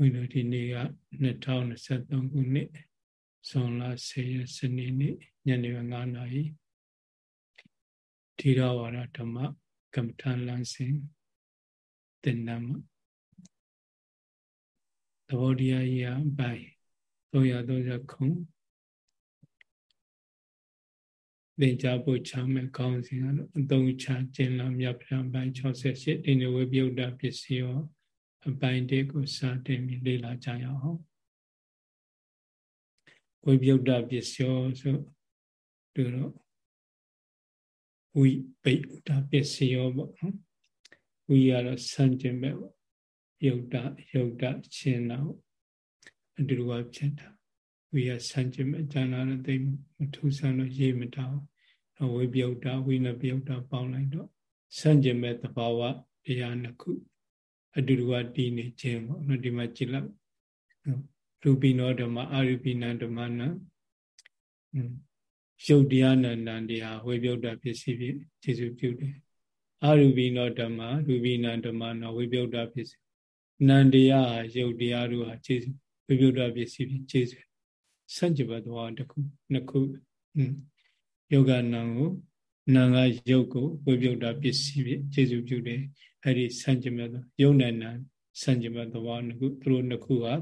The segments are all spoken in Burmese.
ဝိနဒီနေ့က2023ခုနှစ်ဇွန်လ10ရက်စနေနေ့ညနေ9:00နာရီဓိရဝါဒဓမ္မကမ္မထလမ်းစဉ်တင်နမသဘောတရားကြီးအပိုင်း330ခုသင်ကြားဖို့ချမဲ့ကောင်းစဉ်ကတော့အသုံးချခြင်းလာမြတ်ဖျံပိုင်း68ဒီနေ့ဝိပယုဒ္ဓပစ္စည်းရော အပိုင်းတေကိုစတင်ပြီးလေ့လာကြရအောင်ဝိပယုဒ္ဓပစ္စယောဆိုသူတော့ဝိပိယုဒ္ဓပစ္စယောပေါ့နော်ဝိရတော့စံကျင်ပဲပေါ့ယုဒ္ဓယုဒ္ဓရှင်းတော့အတူတူကဖြစ်တာဝိရစံကျင်ပဲကျန်လာတဲ့သိမထူးဆန်းလို့ရေးမတောင်းဝိပယုဒ္ဓဝိနပယုဒ္ဓပေါင်းလိုက်တော့စံကျင်မဲ့သဘာဝတရားနှစ်ခု အတူတူကတည်နေခြင်းပေါ့နော်ဒီမှာကြည့်လိုက်ရူပိနောဓမ္မအာရူပိနဓမ္မနာရုပ်တရားနန္တန်တရားဝိပယုတ်တပစ္စည်းဖြင့်ခြေစုပြုတယ်အာရူပိနောဓမ္မရူပိနဓမ္မနာဝိပယုတ်တပစ္စည်းနန္တရားရုပ်တရားတို့ဟာခြေစုဝိပယုတ်တပစ္စည်းဖြင့်ခြေစုဆန့်ကျင်ဘက်သွားတစ်ခုနှစ်ခုယောဂနံကိုနာငါရုပ်ကိုဝိပယုတ်တပစ္စည်းဖြင့်ခြေစုပြုတယ် အဲ့ဒီဆန့်ကျင်ဘက်ယုံနဲ့နာဆန့်ကျင်ဘက်သွားနှစ်ခုသူတို့နှစ်ခုဟာ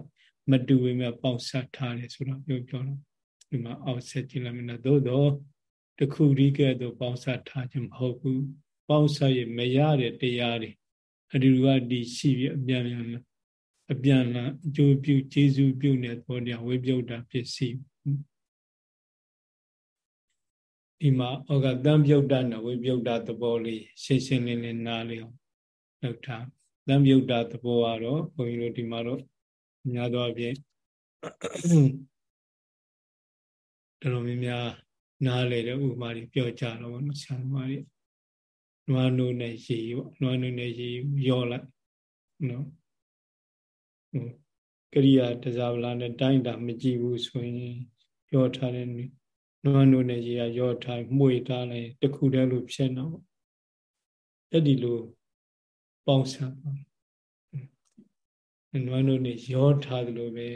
မတူဝေမဲ့ပေါက်ဆက်ထားတယ်ဆိုတော့ပြောပြောတော့ဒီမှာအောက်ဆက်ကြည့်လိုက်မယ်တော့သို့တော့တခုဒီကဲ့သို့ပေါက်ဆက်ထားခြင်းမဟုတ်ဘူးပေါက်ဆက်ရမရတဲ့တရားတွေအတူတူကဒီရှိပြီးအပြန်ပြန်အပြန်လာအကျိုးပြုကျေးဇူးပြုတဲ့ဘောတရားဝိပယုတ်တာပစ္စည်းဒီမှာဩကတံပြုတ်တာနဲ့ဝိပယုတ်တာသဘောလေးရှင်းရှင်းလင်းလင်းနားလျောက် လောက်ထားတံပြုတ်တာသဘောကတော့ဘုန်းကြီးတို့ဒီမှာတော့များသောအားဖြင့်တော်တော်များများနားလေတဲ့ဥပမာတွေပြောကြတော့ဗောနော်ဆရာမတွေနွားနိုးနဲ့ရေပေါ့နွားနိုးနဲ့ရေရောလိုက်နော်ကရိယာတစားဗလာနဲ့တိုင်းတာမကြည့်ဘူးဆိုရင်ရောထားတဲ့နွားနိုးနဲ့ရေကရောထားမှုေထားလိုက်တခုတည်းလို့ဖြစ်တော့အဲ့ဒီလို ပေါင်းဆက်ပါနွားနိုးနဲ့ရောထားသလိုပဲ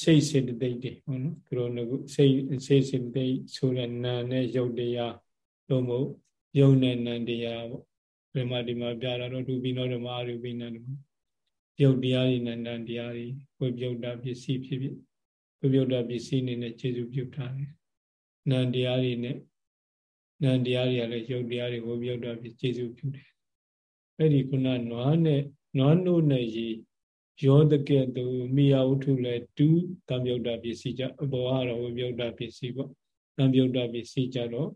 စိတ်စေတသိက်တွေဟုတ်နော်သူတို့ကစိတ်စိတ်စေတသိက်ဆိုတဲ့နာနဲ့ယုတ်တရားလို့မို့ယုံနဲ့နံတရားပေါ့ဒီမှာဒီမှာပြတာတော့ဒုပိနောဓမ္မအရူပိနံဓမ္မယုတ်တရားတွေနန္တန်တရားတွေဝိပယုတ်တာပစ္စည်းဖြစ်ဖြစ်ဝိပယုတ်တာပစ္စည်းအနေနဲ့ခြေစုပြုထားတယ်နံတရားတွေနဲ့နံတရားတွေကလည်းယုတ်တရားတွေဝိပယုတ်တာပစ္စည်းခြေစုပြုတယ် အဲ့ဒီခုနနွားနဲ့နွားနို့နဲ့ရေရောတကဲ့သို့မိယဝုထုလည်းတူတံမြုပ်တာပစ္စည်းကြအဘောကတော့ဝိမြုပ်တာပစ္စည်းပေါ့တံမြုပ်တာပစ္စည်းကြတော့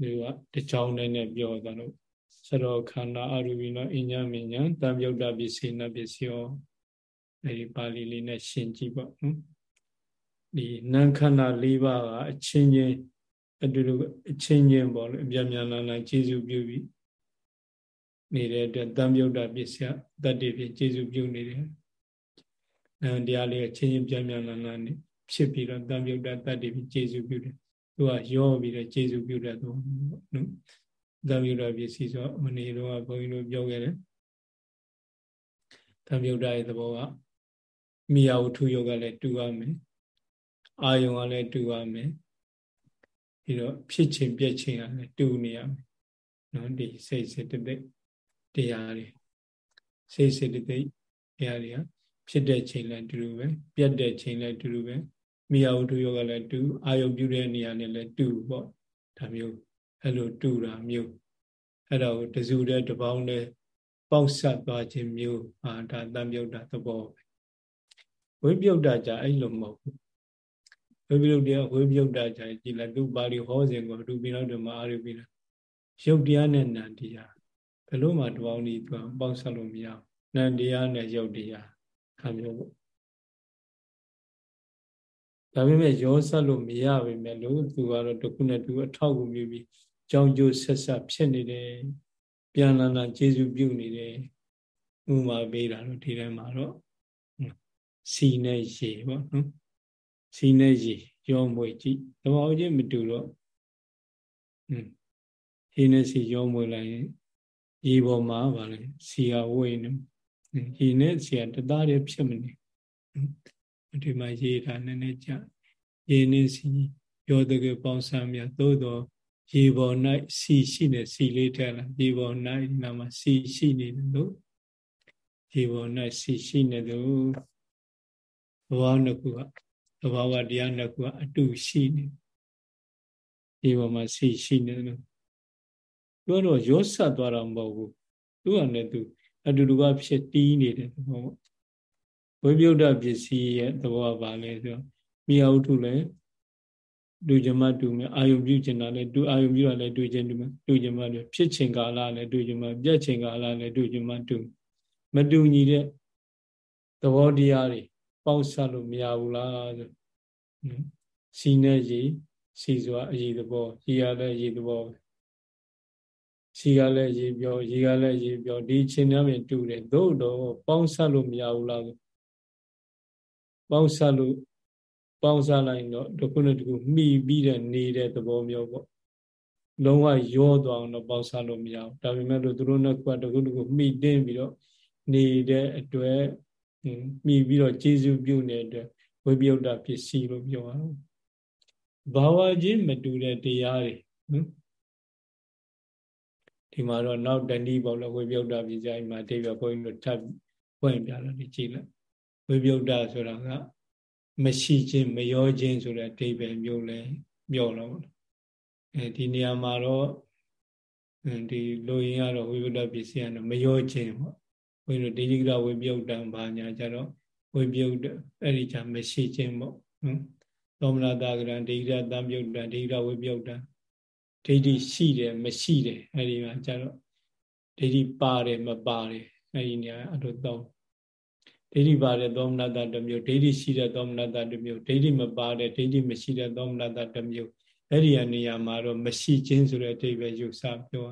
ဒီကတချောင်းနဲ့နဲ့ပြောတာလို့စရောခန္ဓာအရူပိနောအညမညာတံမြုပ်တာပစ္စည်းနဲ့ပစ္စည်းရောအဲဒီပါဠိလေးနဲ့ရှင်းကြည့်ပေါ့နော်ဒီနံခန္ဓာ၄ပါးကအချင်းချင်းအတူတူအချင်းချင်းပေါ့လေအပြမြန်လာလာကျေစုပြုပြီး နေတဲ့အတွက်တံမြုပ်တာပစ္စည်းတတ္တိဖြစ်ကျေစုပြုနေတယ်အဲတရားလေးချင်းချင်းပြန်ပြန်လာလာနေဖြစ်ပြီးတော့တံမြုပ်တာတတ္တိဖြစ်ကျေစုပြုတယ်သူကရောပြီးတော့ကျေစုပြုတဲ့သူနော်တံမြုပ်တာပစ္စည်းဆိုမနေ့တော့ဘုန်းကြီးတို့ပြောခဲ့တယ်တံမြုပ်တာရဲ့သဘောကမိယာဝထုယောကလည်းတူရမယ်အာယုံကလည်းတူရမယ်ပြီးတော့ဖြစ်ခြင်းပြက်ခြင်းကလည်းတူနေရမယ်နော်ဒီစိတ်စေတသိက် တရားတွေစိတ်စေတသိက်တရားတွေကဖြစ်တဲ့ချိန်လည်းတူတူပဲပြတ်တဲ့ချိန်လည်းတူတူပဲမိယာဝတ္ထုယောကလည်းတူအာယုပြုတဲ့နေရာနဲ့လည်းတူပေါ့ဒါမျိုးအဲ့လိုတူတာမျိုးအဲ့တော့တစုတဲ့တပေါင်းနဲ့ပေါက်ဆက်သွားခြင်းမျိုးဟာဒါတံမြုပ်တာသဘောပဲဝိပယုတ်တာကြအဲ့လိုမဟုတ်ဘူးဝိပယုတ်တရားဝိပယုတ်တာကြကြည်လိုက်သူပါဠိဟောစဉ်ကိုသူပြီးတော့ဓမ္မအာရုပိလားရုပ်တရားနဲ့နံတရား ဘယ်လို့မှတပေါင်းကြီးသူပေါက်ဆက်လို့မရဘူးနံတရားနဲ့ရုပ်တရားဒါမျိုးပေါ့ဒါပေမဲ့ရောဆက်လို့မရပါပဲလို့သူကတော့တခုနဲ့တူအထောက်ကူမြည်ပြီးကြောင်းကျိုးဆက်ဆက်ဖြစ်နေတယ်ပြန်လာလာကျေစုပြုနေတယ်ဥမာပေးတာတော့ဒီထဲမှာတော့စီနဲ့ရေပေါ့နော်စီနဲ့ရေရောမွေကြည့်တဘာဝချင်းမတူတော့ဟွန်းရေနဲ့စီရောမွေလိုက်ရင် ရေပေါ်မှာဗာလေစီဟာဝိနေရေနဲ့စီကတသားတည်းဖြစ်မနေဒီမှာရေတာနည်းနည်းကြရေနဲ့စီရောတကယ်ပေါင်းစမ်းမြသို့တော့ရေပေါ်၌စီရှိနေစီလေးထက်လာရေပေါ်၌ဒီမှာစီရှိနေတယ်လို့ရေပေါ်၌စီရှိနေလို့ဘဝနှစ်ခုကသဘာဝတရားနှစ်ခုကအတူရှိနေရေပေါ်မှာစီရှိနေတယ်လို့ ပြောတော့ရောဆက်သွားတာမဟုတ်ဘူးသူကလည်းသူအတူတူကဖြစ်တီးနေတယ်ဘောဝိပယုဒ္ဓပစ္စည်းရဲ့သဘောကဘာလဲဆိုတော့မိယဝတ္ထုလည်းတူကြမတူမယ်အာယုံပြုကျင်တာလည်းတူအာယုံပြုတာလည်းတူကျင်တူမယ်တူကြမတူဖြစ်ချင်ကာလလည်းတူကြမပြက်ချင်ကာလလည်းတူကြမတူမတူညီတဲ့သဘောတရားတွေပေါက်ဆက်လို့မရဘူးလားဆိုစီနဲ့ရေစီစွာအရေးသဘောရေရလည်းရေသဘော စီကလည်းရေပြောရေကလည်းရေပြောဒီချင်းနှမ်းတူတယ်သို့တော့ပေါင်းဆက်လို့မရဘူးလားပေါင်းဆက်လို့ပေါင်းစားလိုက်တော့တစ်ခုနဲ့တစ်ခုမှီပြီးတဲ့နေတဲ့သဘောမျိုးပေါ့လုံးဝရောသွားအောင်တော့ပေါင်းစားလို့မရဘူးဒါပေမဲ့လို့သူတို့နဲ့ကတစ်ခုတစ်ခုမှီတင်းပြီးတော့နေတဲ့အတွက်မှီပြီးတော့ကျေစုပြုနေတဲ့ဝိပယုတ်တာပစ္စည်းလို့ပြောရအောင်ဘာဝချင်းမတူတဲ့တရားတွေနော် ဒီမှာတော့နောက်တဏီပေါ့လေဝိပယုတ်တာပစ္စည်းမှာအတိတ်ကဘုန်းကြီးတို့ထပ်ဖွင့်ပြလာတယ်ကြည့်လိုက်ဝိပယုတ်တာဆိုတာကမရှိခြင်းမရောခြင်းဆိုတဲ့အဓိပ္ပာယ်မျိုးလဲပြောတော့အဲဒီနေရာမှာတော့ဒီလိုရင်းကတော့ဝိပဒပစ္စည်းကတော့မရောခြင်းပေါ့ဘုန်းကြီးတို့ဒိဋ္ဌိကဝိပယုတ်တံဘာညာကြတော့ဝိပယုတ်အဲ့ဒီကြမရှိခြင်းပေါ့နော်သောမနာတာကရံဒိဋ္ဌိတံပြုတ်တံဒိဋ္ဌိဝိပယုတ်တံ ဒိဋ္ဌိရှိတယ်မရှိတယ်အဲ့ဒီမှာကြတော့ဒိဋ္ဌိပါတယ်မပါတယ်အဲ့ဒီနေရာအဲ့လိုတော့ဒိဋ္ဌိပါတဲ့သောမနတတစ်မျိုးဒိဋ္ဌိရှိတဲ့သောမနတတစ်မျိုးဒိဋ္ဌိမပါတဲ့ဒိဋ္ဌိမရှိတဲ့သောမနတတစ်မျိုးအဲ့ဒီအနေရာမှာတော့မရှိခြင်းဆိုတဲ့အဓိပ္ပာယ်ယူဆပြော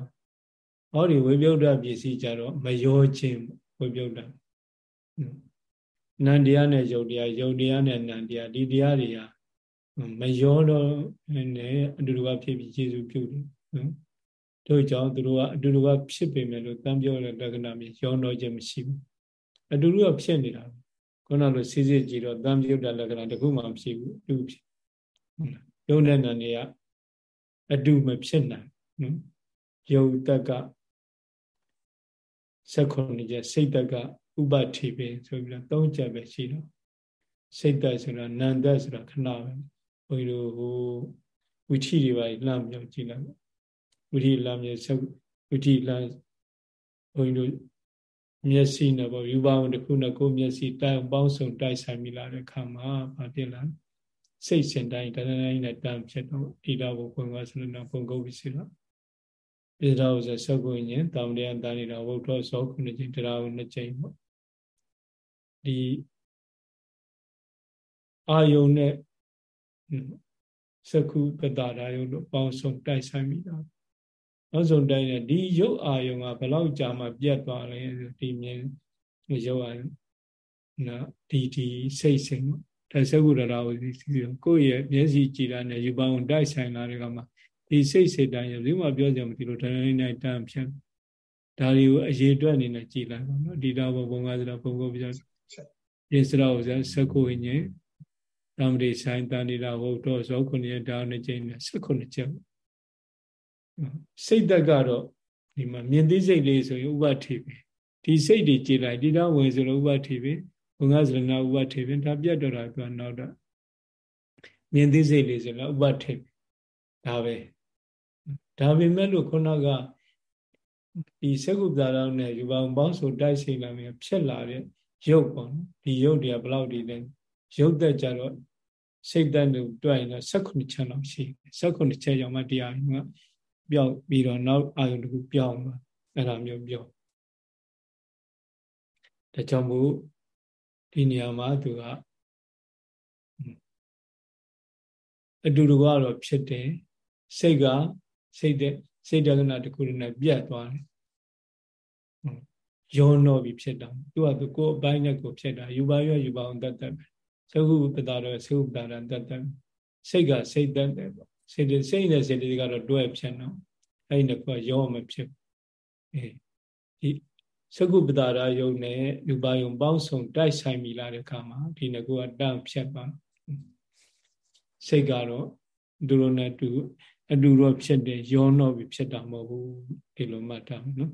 ဟောဒီဝိပယုဒ္ဓပစ္စည်းကြတော့မရောခြင်းဝိပယုဒ္ဓနန္တရားနဲ့ယုတ်တရားယုတ်တရားနဲ့နန္တရားဒီတရားတွေက မရောတော့နဲ့အတူတူကဖြစ်ပြီးယေရှုပြုတယ်နော်တို့ကြောင့်သူတို့ကအတူတူကဖြစ်ပေမဲ့လို့တန်ပြောတဲ့လက္ခဏာမျိုးရောတော့ခြင်းမရှိဘူးအတူတူကဖြစ်နေတာခုနလိုစစ်စစ်ကြည့်တော့တန်ပြုတ်တဲ့လက္ခဏာတခုမှမဖြစ်ဘူးအတူဖြစ်ယုံတဲ့နံတွေကအတူမဖြစ်နိုင်နော်ယုံတက်ကဆက်ခုနှစ်ချက်စိတ်တက်ကဥပတိပဲဆိုပြီးတော့သုံးချက်ပဲရှိတော့စိတ်တက်ဆိုတာနန္တက်ဆိုတာခဏပဲ ဘုန်းကြီးတို့ဟိုဝိထီတွေပါလှမ်းပြောကြည့်လိုက်ဝိထီလှမ်းမြေဆက်ဝိထီလှမ်းဘုန်းကြီးတို့မျက်စိနဲ့ပေါ့ယူပါအောင်တစ်ခုနဲ့ကိုယ်မျက်စိတိုင်ပေါင်းစုံတိုက်ဆိုင်မိလာတဲ့ခါမှာဗာဖြစ်လာစိတ်စင်တိုင်းတန်းတိုင်းနဲ့တန်းဖြစ်တော့ဣဒဘုခွင်ကဆိုလို့ပုံကုတ်ပြီးစီတော့ပိဒါဥစ္စာဆောက်ကိုညင်တောင်တရားတန်နေတာဝုဒ္ဓဆောခုနှစ်ချိန်တရားကိုနှစ်ချိန်ပေါ့ဒီအာယုံနဲ့ သကုပတ္တာယုံတို့ပေါင်းစုံတိုက်ဆိုင်မိတာနောက်ဆုံးတိုင်းနဲ့ဒီရုပ်အာယုံကဘလောက်ကြာမှပြတ်သွားလဲဒီမြင်ရုပ်အာယုံနော်ဒီဒီစိတ်စိမ်ဒါသကုရတာကိုကိုယ့်ရဲ့မျက်စိကြည်တာနဲ့ယူပါအောင်တိုက်ဆိုင်လာတဲ့ကမှာဒီစိတ်စိတ်တိုင်းရဘယ်မှပြောကြမသိလို့တိုင်းတိုင်းတိုင်းတန်းဖြစ်ဒါတွေကိုအရေးတွက်အနေနဲ့ကြည်လိုက်ပါနော်ဒီတော့ဘုံကစရာဘုံကိုပြောယေစရာဥစ္စာသကုဝိညာဉ် တမ္ပတိဆိုင်တန်နေတာဟုတ်တော့ဇောခုနှစ်ဒါနှစ်ကျင်းနဲ့၁၉ကျင်းစိတ်သက်ကတော့ဒီမှာမြင်သိစိတ်လေးဆိုရင်ဥပထေပဲဒီစိတ်တွေကြည်လိုက်ဒီတော့ဝင်ဆိုလို့ဥပထေပဲဘုံကစရဏဥပထေပဲဒါပြတ်တော့တာကနောက်တော့မြင်သိစိတ်လေးဆိုတော့ဥပထေဒါပဲဒါပေမဲ့လို့ခုနကဒီသက္ကုပ္ပတာနဲ့ယူပါအောင်ပေါင်းဆိုတိုက်ဆိုင်လာမြဖြစ်လာတဲ့ရုပ်ပေါ့နော်ဒီရုပ်တွေကဘလောက်ဒီလဲ ရုပ်သက်ကြတော့စိတ်သက်လို့တွိုင်တော့16ချက်လောက်ရှိ16ချက်ကြောင့်မှတရားကပြောက်ပြီးတော့နောက်အာယုန်တစ်ခုပြောင်းမှာအဲ့ဒါမျိုးပြောဒါကြောင့်မို့ဒီနေရာမှာသူကအတူတူကတော့ဖြစ်တယ်စိတ်ကစိတ်တဲ့စိတ်တက္ကနာတစ်ခုနဲ့ပြတ်သွားတယ်ယောနောပြီးဖြစ်တာသူကသူကိုယ်အပိုင်းနဲ့ကိုဖြစ်တာယူပါရယူပါအောင်တတ်တတ်ပဲ သုဟုပတာတော့သုဟုပတာတတ်တတ်စိတ်ကစိတ်တတ်တယ်ပေါ့စိတ်စိတ်နဲ့စိတ်တွေကတော့တွဲဖြစ်တော့အဲ့ဒီကယောမဖြစ်အေးဒီသကုပ္ပတာရယုံနဲ့ယူပါယုံပေါင်းစုံတိုက်ဆိုင်မိလာတဲ့အခါမှာဒီငကူကတန့်ဖြတ်ပါစိတ်ကတော့သူတို့နဲ့တူအတူတော့ဖြစ်တယ်ရောတော့ပြီးဖြစ်တာမဟုတ်ဘူးဒီလိုမှတ်ထားမယ်နော်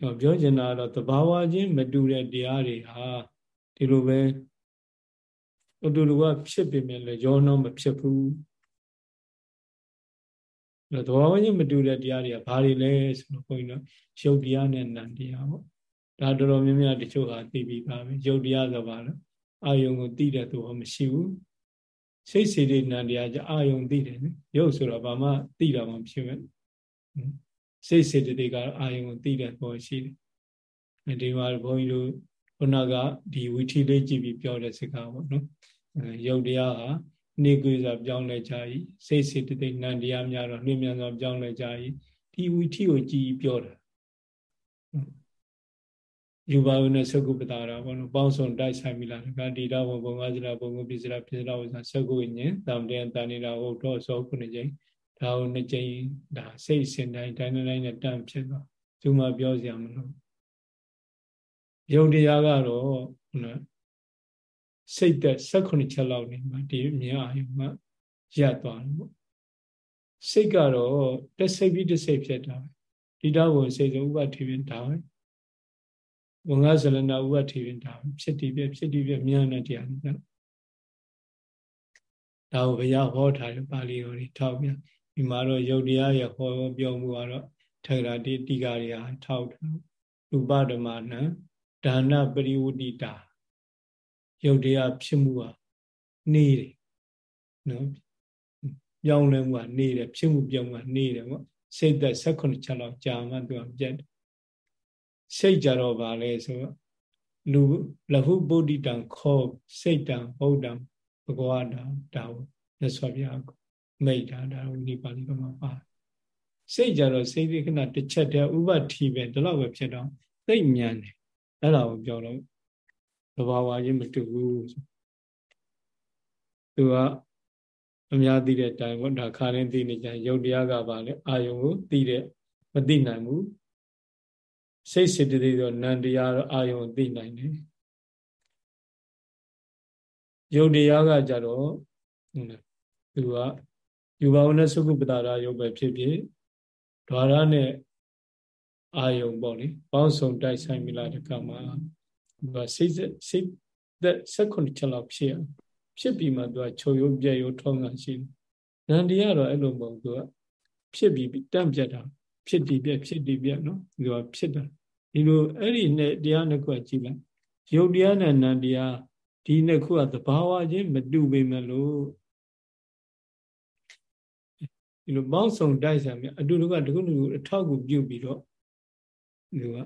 တော့ပြောချင်တာကတော့သဘာဝချင်းမတူတဲ့တရားတွေဟာဒီလိုပဲ အတူတူကဖြစ်ပေမဲ့လည်းရောတော့မဖြစ်ဘူးအဲ့တော့သဘာဝချင်းမတူတဲ့တရားတွေကဘာတွေလဲဆိုတော့ဘုန်းကြီးတို့ရုပ်တရားနဲ့နံတရားပေါ့ဒါတော်တော်များများတချို့ဟာသိပြီးပါပဲရုပ်တရားဆိုပါတော့အာယုံကိုသိတဲ့သူဟောမရှိဘူးစိတ်စေတနံတရားကြအာယုံသိတယ်နော်ရုပ်ဆိုတော့ဘာမှသိတာမှဖြစ်မဲ့စိတ်စေတသိက်ကအာယုံကိုသိတဲ့ပေါ်ရှိတယ်ဒီမှာဘုန်းကြီးတို့ ခုနကဒီဝီထီလေးကြည့်ပြီးပြောတဲ့စကားပေါ့နော်ရုပ်တရားဟာနေကွေစွာပြောင်းလဲကြ၏စိတ်စေတသိက်နံတရားများတော့နှင်းမြန်စွာပြောင်းလဲကြ၏ဒီဝီထီကိုကြည်ပြောတာယူပါဦးနဲ့သကုပ္ပတာရာဘောနော်ပေါင်းစုံတိုက်ဆိုင်မိလာကတိတော်ဘုံဘုံဝါစရာဘုံဘုပိစရာပိစရာဝဇ္ဇသကုဝိညာဉ်တံတေတန်နေတာဟုတ်တော့သောခုနှစ်ကြိမ်ဒါကိုနှစ်ကြိမ်ဒါစိတ်စင်တိုင်းတိုင်းတိုင်းနဲ့တန့်ဖြစ်သွားသူမှပြောစရာမလို ယုတ်တရားကတော့နော်စိတ်သက်16ချက်လောက်နေမှာဒီမြင်အာယုံကရပ်သွားတယ်ပေါ့စိတ်ကတော့တစ်စိတ်ပြီးတစ်စိတ်ဖြစ်တာပဲဒီတော့ဘုံစိတ်ဆိုဥပတိပင်ဒါပဲဝငါဇလနာဥပတိပင်ဒါပဲဖြစ်တည်ပြဖြစ်တည်ပြမြန်တဲ့တရားတွေဒါကိုဘုရားဟောထားတယ်ပါဠိတော်တွေထောက်ပြဒီမှာတော့ယုတ်တရားရဟောပြောမှုကတော့ထေရတိတိကာတွေဟာထောက်ထားရူပဓမ္မနံ ဒါနပရိဝုတိတာယုတ်တရားဖြစ်မှုဟာနေတယ်နော်ပြောင်းလဲမှုကနေတယ်ဖြစ်မှုပြောင်းမှုနေတယ်ပေါ့စိတ်သက်16ချက်လောက်ကြာမှသူကပြတ်တယ်စိတ်ကြတော့ဗာလဲဆိုတော့လူလဟုဗုဒ္ဓတံခောစိတ်တံဗုဒ္ဓံဘဂဝတာဒါကိုမြတ်စွာဘုရားမိတ်တာဒါကိုနိပါဠိကမှာပါစိတ်ကြတော့စိတ်ဒီခဏတစ်ချက်တည်းဥပတိပဲဒီလောက်ပဲဖြစ်တော့သိမြန်တယ် အဲ့ဒါကိုပြောတော့သဘာဝချင်းမတူဘူးသူကအများသိတဲ့အတိုင်းပေါ့ဒါခါရင်သိနေကြရုပ်တရားကပါလေအာယုံကိုသိတဲ့မသိနိုင်ဘူးစိတ်စေတသိက်တော့နန္တရားတော့အာယုံသိနိုင်တယ်ယုတ်တရားကကြတော့သူကယူပါဝနဲ့သုခုပတာရာယုတ်ပဲဖြစ်ဖြစ်ဓာရနဲ့ အာယုံပေါ့လေပေါင်းစုံတိုက်ဆိုင်မိလာတဲ့ကမှာသူကစိတ်စိတ်သက်16ချက်လောက်ဖြစ်အောင်ဖြစ်ပြီးမှသူကချုပ်ရုပ်ပြည့်ရုပ်ထုံးတာရှိတယ်။နန္ဒီကတော့အဲ့လိုမဟုတ်သူကဖြစ်ပြီးတန့်ပြတ်တာဖြစ်တည်ပြက်ဖြစ်တည်ပြက်နော်သူကဖြစ်တာဒီလိုအဲ့ဒီနဲ့တရားနှစ်ခုကြည့်လိုက်ရုပ်တရားနဲ့နန္တရားဒီနှစ်ခုကသဘာဝချင်းမတူပေမဲ့လို့ဒီလိုပေါင်းစုံတိုက်ဆံမြအတူတူကတခုခုအထောက်ကူပြုပြီးတော့ သူက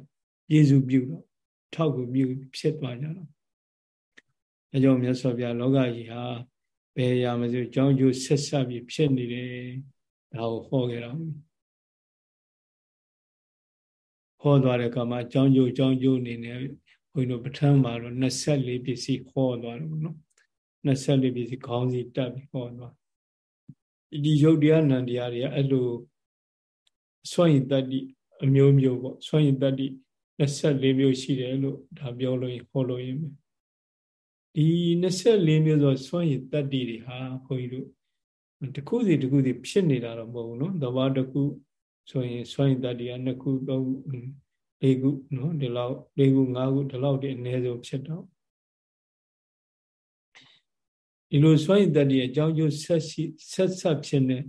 ယေရှုပြုတော့ထောက်ကူပြုဖြစ်သွားကြတော့အဲကြောင့်မြတ်စွာဘုရားလောကကြီးဟာဘယ်ရာမစို့ကြောင်းကျိုးဆက်ဆက်ပြီးဖြစ်နေတယ်ဒါကိုဟောခဲ့တော့ဟောသွားတဲ့ကမှာကြောင်းကျိုးကြောင်းကျိုးအနေနဲ့ဘုန်းကြီးတို့ပဋ္ဌာန်းမှာတော့24ပစ္စည်းဟောသွားတယ်ပေါ့နော်24ပစ္စည်းခေါင်းစီတက်ပြီးဟောသွားဒီယုတ်တရားနံတရားတွေကအဲ့လိုစွန့်ရင်တတ္တိ အမျိုးမျိုးပေါ့စွန့်ရင်တတ္တိ24မျိုးရှိတယ်လို့ဒါပြောလို့ဟောလို့ရမယ်ဒီ24မျိုးဆိုစွန့်ရည်တတ္တိတွေဟာခွန်ကြီးတို့တခုစီတခုစီဖြစ်နေတာတော့မဟုတ်ဘူးနော်သဘာတခုဆိုရင်စွန့်ရည်တတ္တိက2ခု3ခု4ခုနော်ဒီလောက်4ခု5ခုဒီလောက်တည်းအနည်းဆုံးဖြစ်တော့ဒီလိုစွန့်ရည်တတ္တိရဲ့အကြောင်းကျိုးဆက်ရှိဆက်ဆက်ဖြစ်နေတ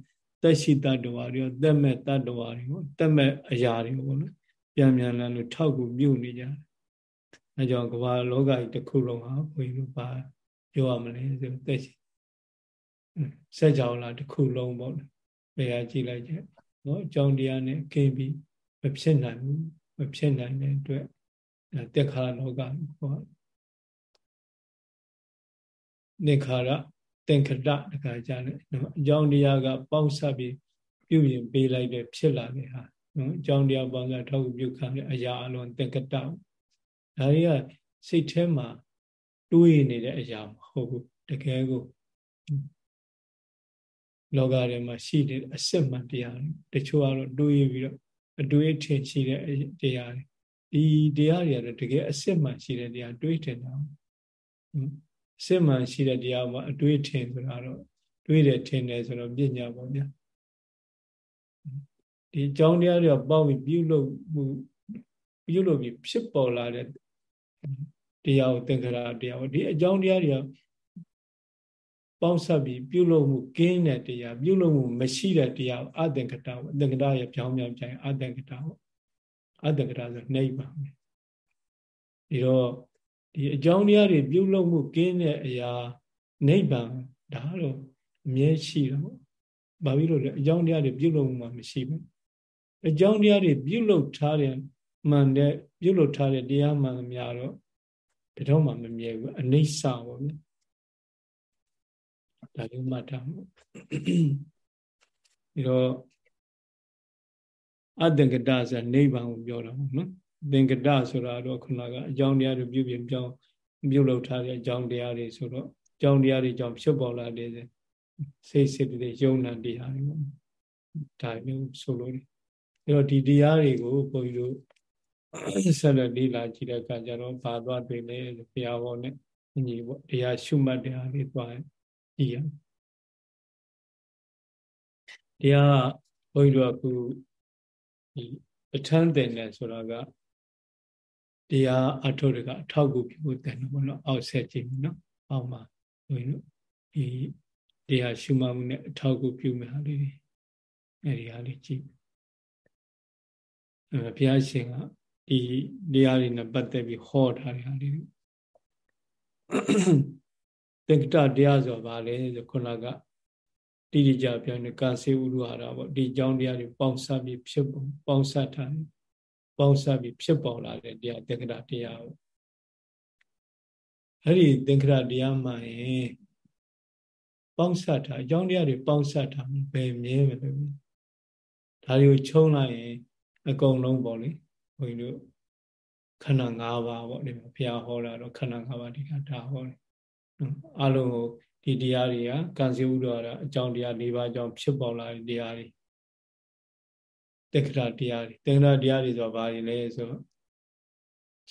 က်ရှိတ attva တွေရောတက်မဲ့တ attva တွေပေါ့တက်မဲ့အရာတွေပေါ့နော်ပြန်ပြန်လာလို့ထောက်ကူပြုတ်နေကြတယ်အဲကြောင့်ကမ္ဘာလောကကြီးတစ်ခုလုံးဟာဘုန်းကြီးတို့ပါပြောရမလဲဆိုသက်ရှိစက်ကြောင်လာတစ်ခုလုံးပေါ့ဘယ်ဟာကြည့်လိုက်ကြနော်အကြောင်းတရားနဲ့ကင်းပြီးမဖြစ်နိုင်ဘူးမဖြစ်နိုင်တဲ့အတွက်တက်ခါလောကခေါ်နေခါရ သင်္ခတတခါကြတယ်နော်အကြောင်းတရားကပေါင်းစပ်ပြီးပြုရင်ပေးလိုက်တဲ့ဖြစ်လာတဲ့ဟာနော်အကြောင်းတရားပေါင်းစပ်ထောက်ပြုခံတဲ့အရာအလုံးသင်္ခတဒါတွေကစိတ်ထဲမှာတွေးနေတဲ့အရာမဟုတ်ဘူးတကယ်ကိုလောကထဲမှာရှိတဲ့အစစ်မှန်တရားတွေတချို့ကတော့တွေးပြီးတော့အတွေးထင်ရှိတဲ့တရားတွေဒီတရားတွေကတော့တကယ်အစစ်မှန်ရှိတဲ့တရားတွေးထင်တာအ စစ်မှန်ရှိတဲ့တရားမှာအတွေးထင်ဆိုတာတော့တွေးတယ်ထင်တယ်ဆိုတော့ပညာပေါ့ဗျာဒီအကြောင်းတရားတွေပေါက်ပြီးပြုလုပ်မှုပြုလုပ်ပြီးဖြစ်ပေါ်လာတဲ့တရားကိုသင်္ခါရတရားပေါ့ဒီအကြောင်းတရားတွေကပေါင်းဆက်ပြီးပြုလုပ်မှုကင်းတဲ့တရားပြုလုပ်မှုမရှိတဲ့တရားအသင်္ကတပေါ့အသင်္ကတရဲ့ပြောင်းပြောင်းကြိုင်အသင်္ကတပေါ့အတ္တကရာဆိုနှိပ်ပါမယ်ဒီတော့ ဒီအကြောင်းတရားတွေပြုလုပ်မှုကင်းတဲ့အရာနိဗ္ဗာန်ဒါတော့အမြဲရှိတော့ဘာဖြစ်လို့လဲအကြောင်းတရားတွေပြုလုပ်မှုမှမရှိဘူးအကြောင်းတရားတွေပြုလုပ်ထားတဲ့မှန်တဲ့ပြုလုပ်ထားတဲ့တရားမှန်သမျှတော့ဘယ်တော့မှမမြဲဘူးအနိစ္စပေါ့ဗျဒါလေးမှတ်ထားမှုဒီတော့အသင်္ကတဆိုတာနိဗ္ဗာန်ကိုပြောတာပေါ့နော် သင်္ကတဆိုတာတော့ခုနကအကြောင်းတရားတွေပြုပြင်ပြောင်းပြုလုပ်ထားတဲ့အကြောင်းတရားတွေဆိုတော့အကြောင်းတရားတွေကြောင့်ဖြစ်ပေါ်လာတဲ့စိတ်စိတ်တွေယုံနာတရားတွေပေါ့ဒါမျိုးဆိုလို့အဲတော့ဒီတရားတွေကိုဘုန်းကြီးတို့ဆက်လက်လေ့လာကြည့်တဲ့အခါကျတော့ဘာသွားတွေ့လဲဘုရားဟောနဲ့အညီပေါ့တရားရှုမှတ်တရားလေးသွားကြည့်ရတရားဘုန်းကြီးတို့အခုဒီပဋ္ဌာန်းတင်တယ်ဆိုတာက တရားအထုတွေကအထောက်ကူပြုဖို့တင်တယ်ဘောနော်အောက်ဆက်ကြည့်နော်အောက်မှာဝင်လို့ဒီတရားရှုမှတ်မှုနဲ့အထောက်ကူပြုမယ်ဟာလေးတွေအဲဒီဟာလေးကြည့်အဲဘုရားရှင်ကဒီတရားတွေနဲ့ပတ်သက်ပြီးဟောထားတဲ့ဟာလေးတက္ကတတရားဆိုပါလေဆိုခုနကတိတိကျပြောနေကာစေဥရဟာရပေါ့ဒီကြောင်းတရားတွေပေါင်းစပ်ပြီးဖြစ်ပုံပေါင်းစပ်ထားတယ် ပေါင်းစပ်ပြီးဖြစ်ပေါ်လာတဲ့တရားသင်္ခရတရားပေါ့အဲ့ဒီသင်္ခရတရားမှရင်ပေါင်းစပ်ထားအကြောင်းတရားတွေပေါင်းစပ်ထားဘယ်မြဲမလဲဒါတွေကိုခြုံလိုက်ရင် အကုန်လုံးပေါ့လေဘုန်းကြီးတို့ခန္ဓာ၅ပါးပေါ့ဒီမှာဘုရားဟောတာတော့ခန္ဓာ၅ပါးဒီကဒါဟောတယ်အလုံးကိုဒီတရားတွေကကံစီဥဒ္ဒရာအကြောင်းတရား၄ပါးကြောင့်ဖြစ်ပေါ်လာတဲ့တရားတွေ တက္ကရာတရားတွေတက္ကရာတရားတွေဆိုတာဘာတွေလဲဆိုတော့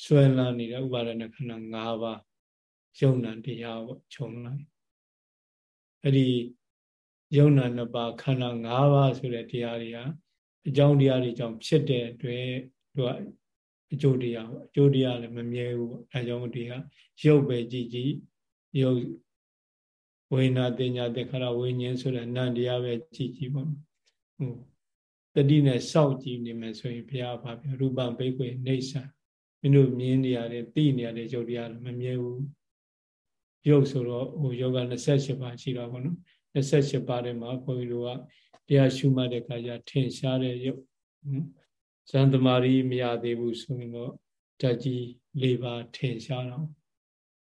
ဆွဲလန်းနေတဲ့ဥပါဒณခန္ဓာ၅ပါးယုံနာတရားပေါ့ခြုံလိုက်အဲ့ဒီယုံနာနှစ်ပါးခန္ဓာ၅ပါးဆိုတဲ့တရားတွေဟာအကြောင်းတရားတွေကြောင့်ဖြစ်တဲ့အတွက်သူကအကျိုးတရားပေါ့အကျိုးတရားလည်းမမြဲဘူးပေါ့အဲကြောင့်ဒီကရုပ်ပဲကြည့်ကြည့်ရုပ်ဝိညာတင်ညာတေခရဝိညာဉ်ဆိုတဲ့နန္တရားပဲကြည်ကြည်ပေါ့ဟုတ် တတိနဲ့စောက်ကြည့်နေမယ်ဆိုရင်ဘုရားဘာပြောရူပံဘိကွေနေဆာမင်းတို့မြင်နေရတဲ့သိနေရတဲ့ယုတ်တရားမမြဲဘူးယုတ်ဆိုတော့ဟိုယောဂ28ပါးရှိတော့ဗောနော်28ပါးထဲမှာဘုန်းကြီးတို့ကတရားရှုမှတ်တဲ့အခါကျထင်ရှားတဲ့ယုတ်ဇန်သမารီမရသေးဘူးဆိုရင်တော့ဓာတ်ကြီး၄ပါးထင်ရှားတော့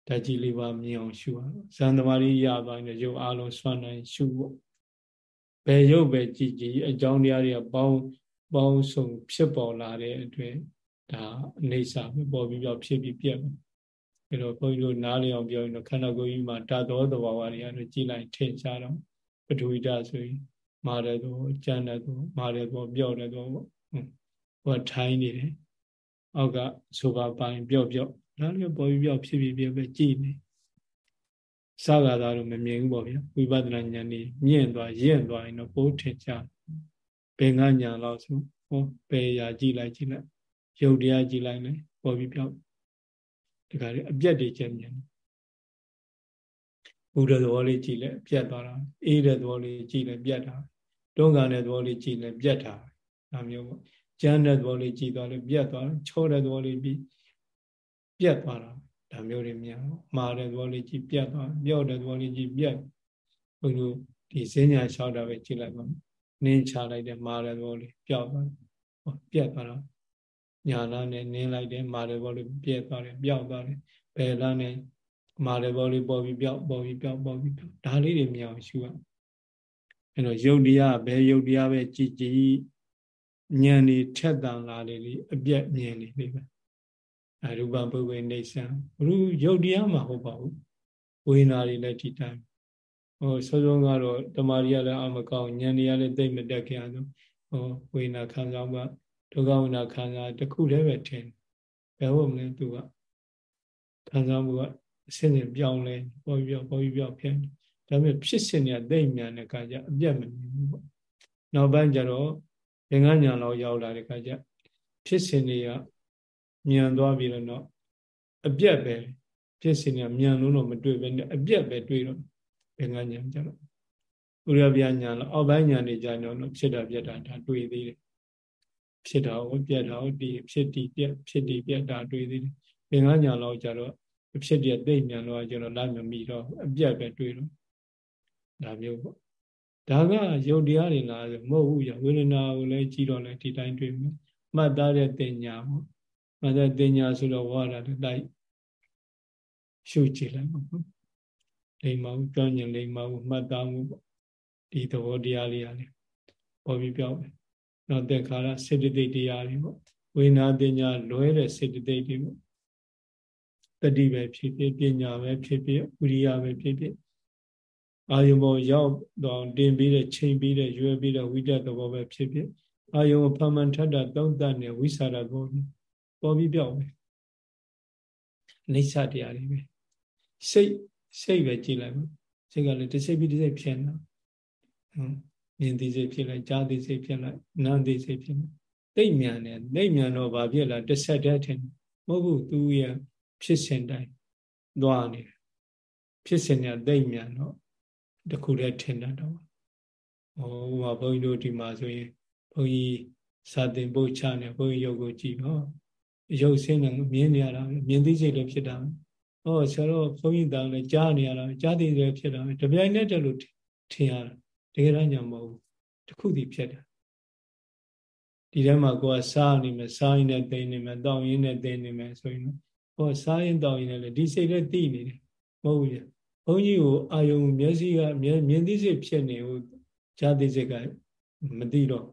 ဓာတ်ကြီးလေးပါမြင်အောင်ရှုရဇန်သမารီရပိုင်းနဲ့ရုပ်အလုံးစွမ်းနိုင်ရှုဖို့ ဘယ်ရုပ်ပဲကြည်ကြည်အကြောင်းတရားတွေကပေါင်းပေါင်းစုံဖြစ်ပေါ်လာတဲ့အတွက်ဒါအနေစာပဲပေါ်ပြီးတော့ဖြစ်ပြီးပြက်မယ်အဲတော့ဘုန်းကြီးတို့နားလည်အောင်ပြောရင်တော့ခန္ဓာကိုယ်ကြီးမှာတတော်သဘာဝတွေအဲ့လိုကြည်လိုက်ထင်ရှားတော့ပထဝီဓာတ်ဆိုရင်မာတယ်တော့ကြမ်းတယ်တော့မာတယ်တော့ပြော့တယ်တော့ပေါ့ဟိုထိုင်းနေတယ်အောက်ကဆိုပါပိုင်းပြော့ပြော့ဒါလည်းပေါ်ပြီးပြောက်ဖြစ်ဖြစ်ဖြစ်ပဲကြည်နေ စကားသားတော့မမြင်ဘူးပေါ့ဗျာဝိပဿနာဉာဏ်นี่မြင့်သွားရင့်သွားရင်တော့ပိုးထင်ရှားဘယ်ငါညာလောက်ဆိုဟောဘယ်ရာကြည်လိုက်ကြည်လိုက်ရုပ်တရားကြည်လိုက်လေပေါ်ပြီးပြောက်ဒီကနေ့အပြက်တွေကျမြင်ဘုရားသဘောလေးကြည်လဲပြတ်သွားတာအေးတဲ့သဘောလေးကြည်လဲပြတ်တာတွန်းကန်တဲ့သဘောလေးကြည်လဲပြတ်တာဒါမျိုးပေါ့ကျမ်းတဲ့သဘောလေးကြည်သွားလဲပြတ်သွားတယ်ချောတဲ့သဘောလေးပြီးပြတ်သွားတာ ဒါမျိုးတွေမြင်အောင်မှားတဲ့သဘောလေးကြီးပြတ်သွားပြော့တဲ့သဘောလေးကြီးပြတ်ဘုလိုဒီစဉ္ညာလျှောက်တာပဲကြည့်လိုက်ပါနင်းချလိုက်တဲ့မှားတဲ့သဘောလေးပျောက်သွားပြတ်သွားတော့ညာလာနဲ့နင်းလိုက်တဲ့မာတဲ့ဘောလေးပြတ်သွားတယ်ပျောက်သွားတယ်ဘယ်လာနဲ့မာတဲ့ဘောလေးပေါ်ပြီးပျောက်ပေါ်ပြီးပျောက်ပေါ်ပြီးပျောက်ဒါလေးတွေမြင်အောင်ရှုရအဲ့တော့ယုတ်တရားဘယ်ယုတ်တရားပဲကြည်ကြည်ဉာဏ်นี่ထက်တန်လာလေလေအပြက်မြင်နေလိမ့်မယ် အရူပပုဂ္ဂိနေဆံရူယုတ်တရားမှာဟုတ်ပါဘူးဝေနာတွေလည်းဒီတိုင်းဟိုစောစောကတော့တမာရီကလည်းအမကောင်းဉာဏ်တွေကလည်းသိမ့်မတက်ခင်ဆိုဟိုဝေနာခံစားမှဒုက္ခဝေနာခံစားတခုတည်းပဲထင်ဘယ်ဟုတ်မလဲသူကခံစားမှုကအစင်းစင်ပြောင်းလဲပေါ်ပြီးပြောင်းပေါ်ပြီးပြောင်းဖြစ်ဒါပေမဲ့ဖြစ်စဉ်တွေကသိမ့်မြန်တဲ့အခါကျအပြတ်မမြင်ဘူးပေါ့နောက်ပိုင်းကျတော့ငငညာလောက်ရောက်လာတဲ့အခါကျဖြစ်စဉ်တွေက မြန်သွားပြီးတော့အပြတ်ပဲဖြစ်စဉ်တွေကမြန်လို့တော့မတွေ့ပဲအပြတ်ပဲတွေ့တော့ငငညာကျတော့ဥရပြညာလောက်အောက်ပိုင်းညာနေကြတော့ဖြစ်တာပြတ်တာဒါတွေ့သေးတယ်ဖြစ်တာကိုပြတ်တာကိုဒီဖြစ်ဒီပြတ်ဖြစ်ဒီပြတ်တာတွေ့သေးတယ်ငငညာလောက်ကျတော့ဖြစ်တဲ့သိမြန်တော့ကျတော့လိုက်မမီတော့အပြတ်ပဲတွေ့တော့ဒါမျိုးပေါ့ဒါကယုတ်တရားတွေလားဆိုမဟုတ်ဘူးရဝေဒနာကိုလည်းကြည့်တော့လည်းဒီတိုင်းတွေ့မယ်မှတ်သားတဲ့တင်ညာပေါ့ မှတ်တဲ့တင်ညာဆိုတော့ဝါတာတိုက်ရှုကြည့်လိုက်ပေါ့လိမ္မာဘူးကြောင်းညင်လိမ္မာဘူးမှတ်သားမှုပေါ့ဒီသဘောတရားလေးရတယ်ပေါ်ပြီးပြောက်ပဲနောက်တက်ခါရစေတသိက်တရားတွေပေါ့ဝေနာတင်ညာလွဲတဲ့စေတသိက်တွေပေါ့တတိပဲဖြစ်ဖြစ်ပညာပဲဖြစ်ဖြစ်ဥရိယပဲဖြစ်ဖြစ်အာယုံပေါ်ရောက်တော့တင်ပြီးတဲ့ချိန်ပြီးတဲ့ရွယ်ပြီးတဲ့ဝိတ္တသဘောပဲဖြစ်ဖြစ်အာယုံဖမှန်ထတာသုံးတတ်နေဝိသရာဘော ပေါ်ပြီးပြောက်ပဲအိဋ္ဌတရားတွေပဲစိတ်စိတ်ပဲကြည်လိုက်ပါစိတ်ကလည်းတစ်စိတ်ပြီးတစ်စိတ်ဖြစ်နေဟုတ်မြင်သိစိတ်ဖြစ်လိုက်ကြားသိစိတ်ဖြစ်လိုက်နားသိစိတ်ဖြစ်လိုက်သိမြန်တယ်သိမြန်တော့ဘာဖြစ်လာတစ်ဆက်တည်းထင်မဟုတ်ဘူးသူရဲ့ဖြစ်စဉ်တိုင်းသွားနေတယ်ဖြစ်စဉ်ကသိမြန်တော့တခုတည်းထင်တတ်တော့ဟောဥမာဘုန်းကြီးတို့ဒီမှာဆိုရင်ဘုန်းကြီးစာသင်ပို့ချနေဘုန်းကြီးရုပ်ကိုကြည့်တော့ ရုပ်ဆင်းတယ်မြင်နေရတာမြင်သိစိတ်လည်းဖြစ်တာဟောဆရာတော်ဘုန်းကြီးတောင်းလည်းကြားနေရတာကြားသိတယ်ဖြစ်တာတပြိုင်နက်တည်းလို့ထင်ရတာတကယ်တော့ညာမဟုတ်ဘူးတခုတည်းဖြစ်တာဒီထဲမှာကိုယ်ကစားနေမယ်စားရင်လည်းသိနေမယ်တောင်းရင်လည်းသိနေမယ်ဆိုရင်ဟောစားရင်တောင်းရင်လည်းဒီစိတ်လည်းသိနေတယ်မဟုတ်ဘူးဘုန်းကြီးကိုအာယုံမျက်စိကမြင်သိစိတ်ဖြစ်နေဟိုဈာတိစိတ်ကမသိတော့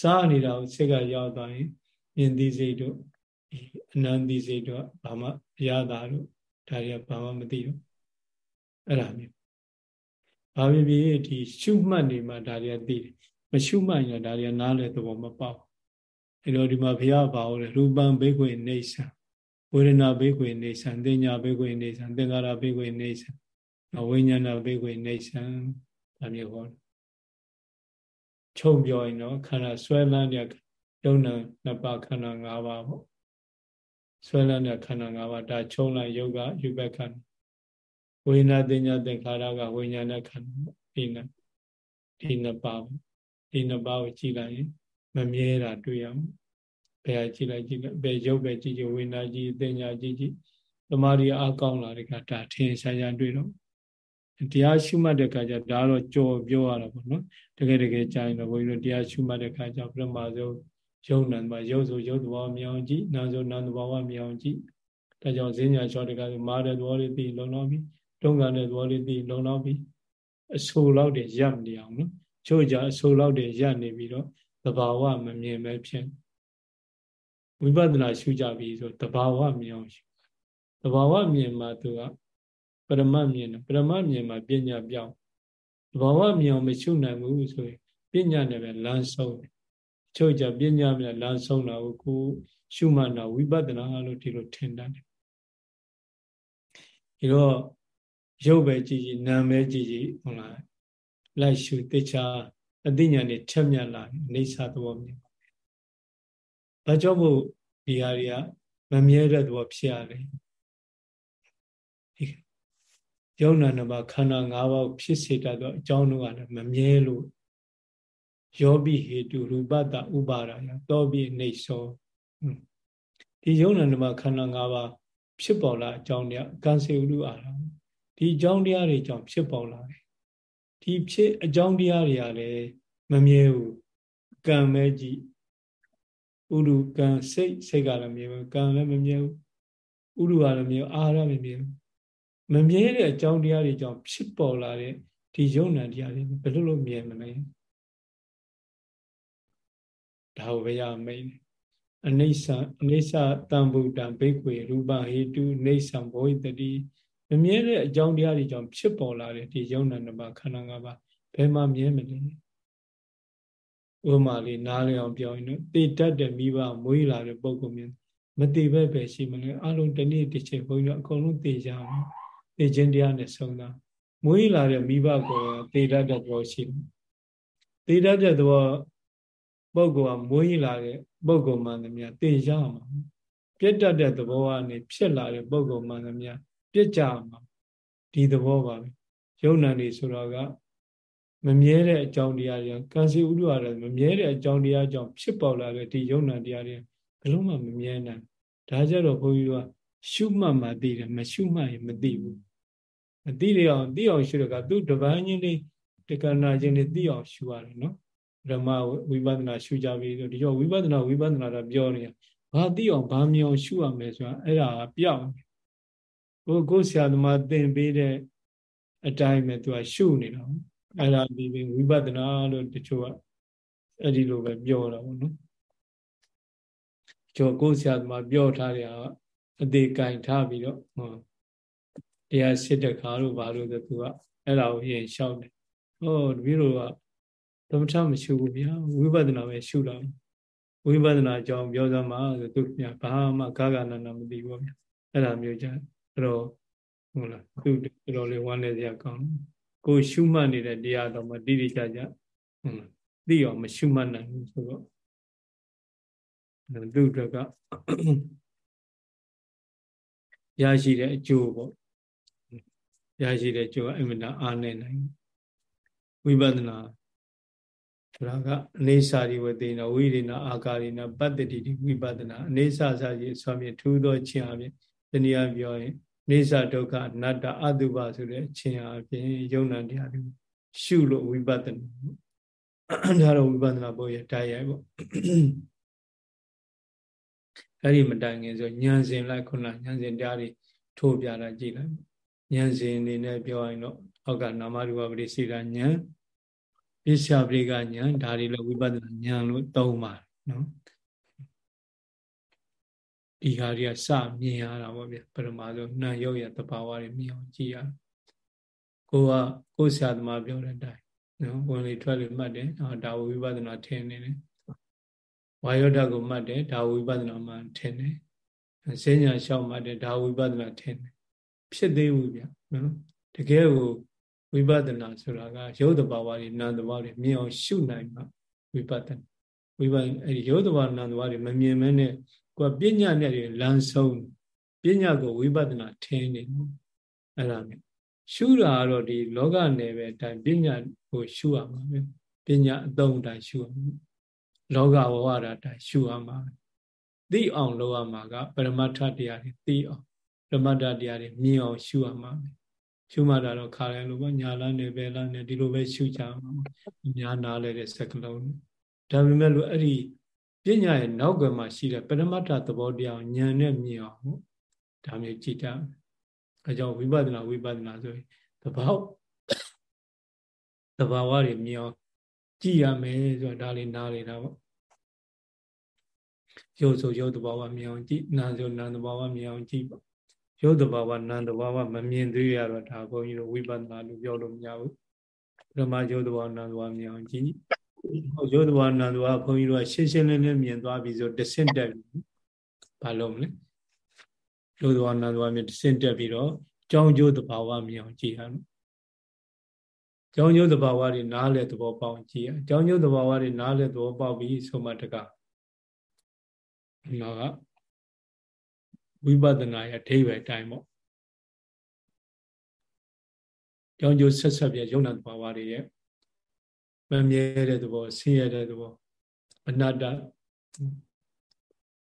စားနေတာကိုစိတ်ကရောက်သွားရင် မြင်သိစိတ်တို့အနန္တိစိတ်တို့ဘာမှရတာတို့ဒါတွေကဘာမှမသိတော့အဲ့ဒါမျိုးဘာဖြစ်ဖြစ်ဒီရှုမှတ်နေမှဒါတွေကသိတယ်မရှုမှတ်ရင်ဒါတွေကနားလည်သဘောမပေါက်အဲ့တော့ဒီမှာဘုရားပါဟောတယ်ရူပံဘိက္ခွေနေဆံဝေဒနာဘေကွေနေဆံတင်ညာဘေကွေနေဆံသင်္ခါရဘေကွေနေဆံဝိညာဏဘေကွေနေဆံဒါမျိုးဟောချုပ်ပြောရင်တော့ခန္ဓာဆွဲလန်းတဲ့ ယုံနာနှစ်ပါးခန္ဓာ၅ပါးပေါ့ဆွဲလန်းတဲ့ခန္ဓာ၅ပါးဒါချုံလိုက်ယုတ်ကယူဘက်ခန္ဓာဝိညာဉ်တင်ညာသင်္ခါရကဝိညာဏခန္ဓာဒီနှစ်ဒီနှစ်ပါးဒီနှစ်ပါးကိုကြည့်လိုက်ရင်မမြဲတာတွေ့ရမှာဘယ်ကြည့်လိုက်ကြည့်လိုက်ဘယ်ရုပ်ပဲကြည့်ကြည့်ဝိညာဉ်ကြည့်အသိညာကြည့်ကြည့်တမာရီအားကောင်းလာတဲ့ကဒါထင်ရှားရှားတွေ့တော့တရားရှုမှတ်တဲ့ခါကျဒါတော့ကြော်ပြောရတာပေါ့နော်တကယ်တကယ်ကြာရင်တော့ဘုန်းကြီးတို့တရားရှုမှတ်တဲ့ခါကျပထမဆုံး ယုံနံပါယုတ်ဆိုယုတ်သဘောမြောင်ကြည့်နာဆိုနာသဘောမြောင်ကြည့်ဒါကြောင့်ဈဉ္ညာလျှော့တဲ့ခါကျမာတဲ့သဘောလေးပြီးလုံလောက်ပြီတုံးကန်တဲ့သဘောလေးပြီးလုံလောက်ပြီအဆိုလောက်တွေရပ်မနေအောင်နော်ချို့ကြအဆိုလောက်တွေရပ်နေပြီးတော့သဘာဝမမြင်ပဲဖြစ်ဝိပဿနာရှုကြပြီဆိုတဘာဝမြင်အောင်ရှုတဘာဝမြင်မှသူကပရမတ်မြင်တယ်ပရမတ်မြင်မှပညာပြောင်းတဘာဝမြင်အောင်မရှုနိုင်ဘူးဆိုရင်ပညာနဲ့ပဲလမ်းဆုံးတယ် ချုပ်ကြပညာနဲ့လမ်းဆုံးတာကိုကိုရှုမှတ်တာဝိပဿနာလို့ဒီလိုထင်တတ်တယ်ဒီတော့ရုပ်ပဲကြည့်ကြည့်နာမ်ပဲကြည့်ကြည့်ဟုတ်လားလိုက်ရှုတေချာအသိဉာဏ်နဲ့ထက်မြက်လာအိဋ္ဌသဘောမြင်။ဘာကြောင့်မို့ဒီဟာတွေကမမြဲတဲ့သဘောဖြစ်ရတယ်။ဒီယုံနာနှစ်ပါးခန္ဓာ၅ပါးဖြစ်စေတတ်သောအကြောင်းတို့ကလည်းမမြဲလို့ ယောပိဟေတုရူပတဥပါဒာယတောပိနေသောဒီယုံနာနှစ်ပါးခန္ဓာ၅ပါးဖြစ်ပေါ်လာအကြောင်းတရားကံစေဥဒုအာရဒီအကြောင်းတရားတွေကြောင့်ဖြစ်ပေါ်လာတယ်ဒီဖြစ်အကြောင်းတရားတွေကလည်းမမြဲဘူးကံပဲကြည့်ဥရုကံစိတ်စိတ်ကလည်းမမြဲဘူးကံလည်းမမြဲဘူးဥရုကလည်းမမြဲအာဟာရမမြဲဘူးမမြဲတဲ့အကြောင်းတရားတွေကြောင့်ဖြစ်ပေါ်လာတဲ့ဒီယုံနာတရားတွေဘယ်လိုလုပ်မြဲမလဲ ဒါကိုဘယ်ရမိန်အနိစ္စအနိစ္စတံဗုဒ္ဓံဘိက္ခွေရူပဟေတုနေဆံဘောဟိတတိမမြဲတဲ့အကြောင်းတရားတွေကြောင့်ဖြစ်ပေါ်လာတဲ့ဒီယုံနာနှစ်ပါးခန္ဓာ၅ပါးဘယ်မှာမြဲမလဲဥပမာလေးနားလည်အောင်ပြောရင်တော့တည်တတ်တဲ့မိဘမွေးလာတဲ့ပုံကုန်မျိုးမတည်ပဲပဲရှိမလဲအလုံးတနေ့တစ်ချိန်ဘုန်းကြီးတို့အကုန်လုံးတည်ကြအောင်တည်ခြင်းတရားနဲ့ဆုံးတာမွေးလာတဲ့မိဘကိုတည်တတ်တဲ့သဘောရှိတယ်တည်တတ်တဲ့သဘော ပုဂ္ဂိုလ်ကမွေးလာတဲ့ပုဂ္ဂိုလ်မှန်သမျှတည်ကြအောင်ပြတ်တတ်တဲ့သဘောကနေဖြစ်လာတဲ့ပုဂ္ဂိုလ်မှန်သမျှပြတ်ကြအောင်ဒီသဘောပါပဲယုံနာနေဆိုတော့ကမမြဲတဲ့အကြောင်းတရားတွေကံစီဥဒ္ဓရတဲ့မမြဲတဲ့အကြောင်းတရားကြောင့်ဖြစ်ပေါ်လာတဲ့ဒီယုံနာတရားတွေဘလို့မှမမြဲနိုင်ဒါကြတော့ဘုန်းကြီးတို့ကရှုမှတ်မှသိတယ်မရှုမှတ်ရင်မသိဘူးမသိရအောင်သိအောင်ရှုရကသူတပန်းချင်းလေးတက္ကနာချင်းလေးသိအောင်ရှုရတယ်နော် ဓမ္မဝိပဿနာရှုကြပြီဆိုဒီတော့ဝိပဿနာဝိပဿနာတော့ပြောနေရဘာသိအောင်ဘာမြောင်ရှုရမယ်ဆိုတာအဲ့ဒါပြောင်းကိုကိုဆရာသမားသင်ပေးတဲ့အတိုင်းပဲသူကရှုနေတာအဲ့ဒါဒီဝိပဿနာလို့တချို့ကအဲ့ဒီလိုပဲပြောတာပေါ့နော်ကျော်ကိုဆရာသမားပြောထားတယ်အသေးကင်ထားပြီးတော့ဟောတရားစစ်တဲ့ခါလို့ဘာလို့လဲသူကအဲ့ဒါကိုရင်လျှောက်တယ်ဟောတပည့်တော်က သမထမရှုဘူးဗျာဝိပဿနာပဲရှုတာဝိပဿနာအကြောင်းပြောစမ်းပါဆိုသူကဘာမှကာကနာနာမသိဘူးဗျာအဲ့ဒါမျိုးကြအဲ့တော့ဟုတ်လားသူတော်တော်လေးဝမ်းနေစရာကောင်းကိုရှုမှတ်နေတဲ့တရားတော်မှာတိတိကျကျဟုတ်လားသိအောင်မရှုမှတ်နိုင်ဘူးဆိုတော့သူ့အတွက်ကရရှိတဲ့အကျိုးပေါ့ရရှိတဲ့အကျိုးကအင်မတန်အားနေနိုင်ဝိပဿနာ ဆိုတာကအနေစာရိဝတေနဝိရိနာအာကာရိနာပတ္တိတိဝိပဿနာအနေစာစာကြီးဆွမ်းမြေထူးသောခြင်းအပြင်တနည်းပြောရင်နေစာဒုက္ခအနတ္တအတုပဆိုတဲ့ခြင်းအပြင်ယုံ nant တရားတွေရှုလို့ဝိပဿနာဒါတော့ဝိပဿနာပေါ်ရတိုက်ရိုက်ပေါ့အဲ့ဒီမတိုင်ခင်ဆိုညံစင်လိုက်ခုနညံစင်တရားတွေထိုးပြတာကြည့်လိုက်ညံစင်အနေနဲ့ပြောရင်တော့အောက်ကနာမရူပပရိစေတာညံ ပစ္စယပရိကညံဒါတွေလည်းဝိပဿနာညံလို့သုံးပါတယ်နော်ဒီဟာတွေကစမြင်ရတာပေါ့ဗျပရမဆိုနှံရုပ်ရတဘာဝတွေမြင်အောင်ကြည့်ရကိုကကိုဆရာသမားပြောတဲ့အတိုင်းနော်ဝင်လေထွက်လေမှတ်တယ်ဒါဝိပဿနာထင်နေတယ်ဝါယောဓာတ်ကိုမှတ်တယ်ဒါဝိပဿနာမှထင်တယ်စဉ္ညာလျှောက်မှတ်တယ်ဒါဝိပဿနာထင်တယ်ဖြစ်သေးဘူးဗျနော်တကယ်ကို ဝိပဿနာဆိုတာကရုပ်တဘာဝတွေနာမ်တဘာဝတွေမြင်အောင်ရှုနိုင်မှဝိပဿနာဝိပဿနာအဲဒီရုပ်တဘာဝနာမ်တဘာဝတွေမမြင်မဲနဲ့ကိုယ်ပညာနဲ့တွေလမ်းဆုံးပညာကိုဝိပဿနာထင်နေနော်အဲ့ဒါမျိုးရှုတာကတော့ဒီလောကနယ်ပဲအတိုင်းပညာကိုရှုရမှာပဲပညာအသုံးအတိုင်းရှုရမှာလောကဝဝရတိုင်းရှုရမှာသိအောင်လုပ်ရမှာကပရမတ္ထတရားတွေသိအောင်ပရမတ္ထတရားတွေမြင်အောင်ရှုရမှာပဲ ရှုမှတာတော့ခါတယ်လို့ပေါ့ညာလန်းနေပဲလန်းနေဒီလိုပဲရှုကြမှာညာနာလဲတဲ့စကလုံးဒါပေမဲ့လို့အဲ့ဒီပညာရဲ့နောက်ကွယ်မှာရှိတဲ့ပရမတ္ထသဘောတရားဉာဏ်နဲ့မြင်အောင်ဒါမျိုးကြည်တတ်အဲကြောင့်ဝိပဿနာဝိပဿနာဆိုရင်သဘောသဘာဝတွေမြင်အောင်ကြည်ရမယ်ဆိုတာဒါလေးနားလေတာပေါ့ရုပ်ဆိုရုပ်တဘာဝမြင်အောင်ကြည့်နာဆိုနာတဘာဝမြင်အောင်ကြည့်ပေါ့ ရုပ်တဘာဝနာတဘာဝမမြင်သေးရတော့ဒါဘုန်းကြီးတို့ဝိပဿနာလို့ပြောလို့မရဘူးပရမရုပ်တဘာဝနာတဘာဝမြင်အောင်ကြည့်ဟုတ်ရုပ်တဘာဝနာတဘာဝဘုန်းကြီးတို့ကရှင်းရှင်းလင်းလင်းမြင်သွားပြီဆိုတဆင့်တက်ပြီဘာလို့မလဲရုပ်တဘာဝနာတဘာဝမြင်တဆင့်တက်ပြီးတော့ကြောင်းကျိုးတဘာဝမြင်အောင်ကြည့်ရအောင်ကြောင်းကျိုးတဘာဝတွေနားလဲသဘောပေါက်ကြည့်ရကြောင်းကျိုးတဘာဝတွေနားလဲသဘောပေါက်ပြီးဆိုမှတကနောက ဝိပဿနာရဲ့အဓိပ္ပာယ်တိုင်းပေါ့ကြောင်းကျိုးဆက်ဆက်ပြယုံနာသဘာဝတွေရဲ့မမြဲတဲ့သဘောဆင်းရဲတဲ့သဘောအနတ္တ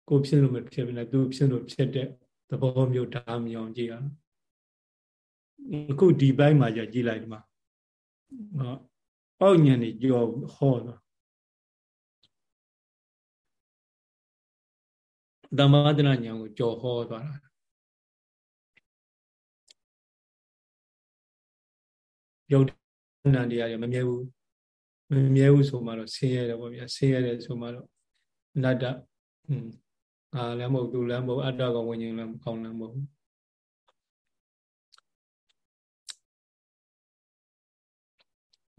ကိုဖြစ်လို့မဖြစ်ဘူးလေသူဖြစ်လို့ဖြစ်တဲ့သဘောမျိုးဒါမြောင်ကြည့်ရအောင်အခုဒီဘက်မှာကြကြည့်လိုက်ဒီမှာဟောအောက်ညံနေကြောဟောတော့ တမ္မာဒနာညာကိုကြော်ဟောသွားတာယုတ်နန္တရားရမမြဲဘူးမမြဲဘူးဆိုမှတော့ဆင်းရဲတယ်ပေါ့ဗျာဆင်းရဲတယ်ဆိုမှတော့အနတ္တอืมငါလည်းမဟုတ်သူလည်းမဟုတ်အတ္တကောင်ဝိညာဉ်လည်းကောင်းလည်းမဟုတ်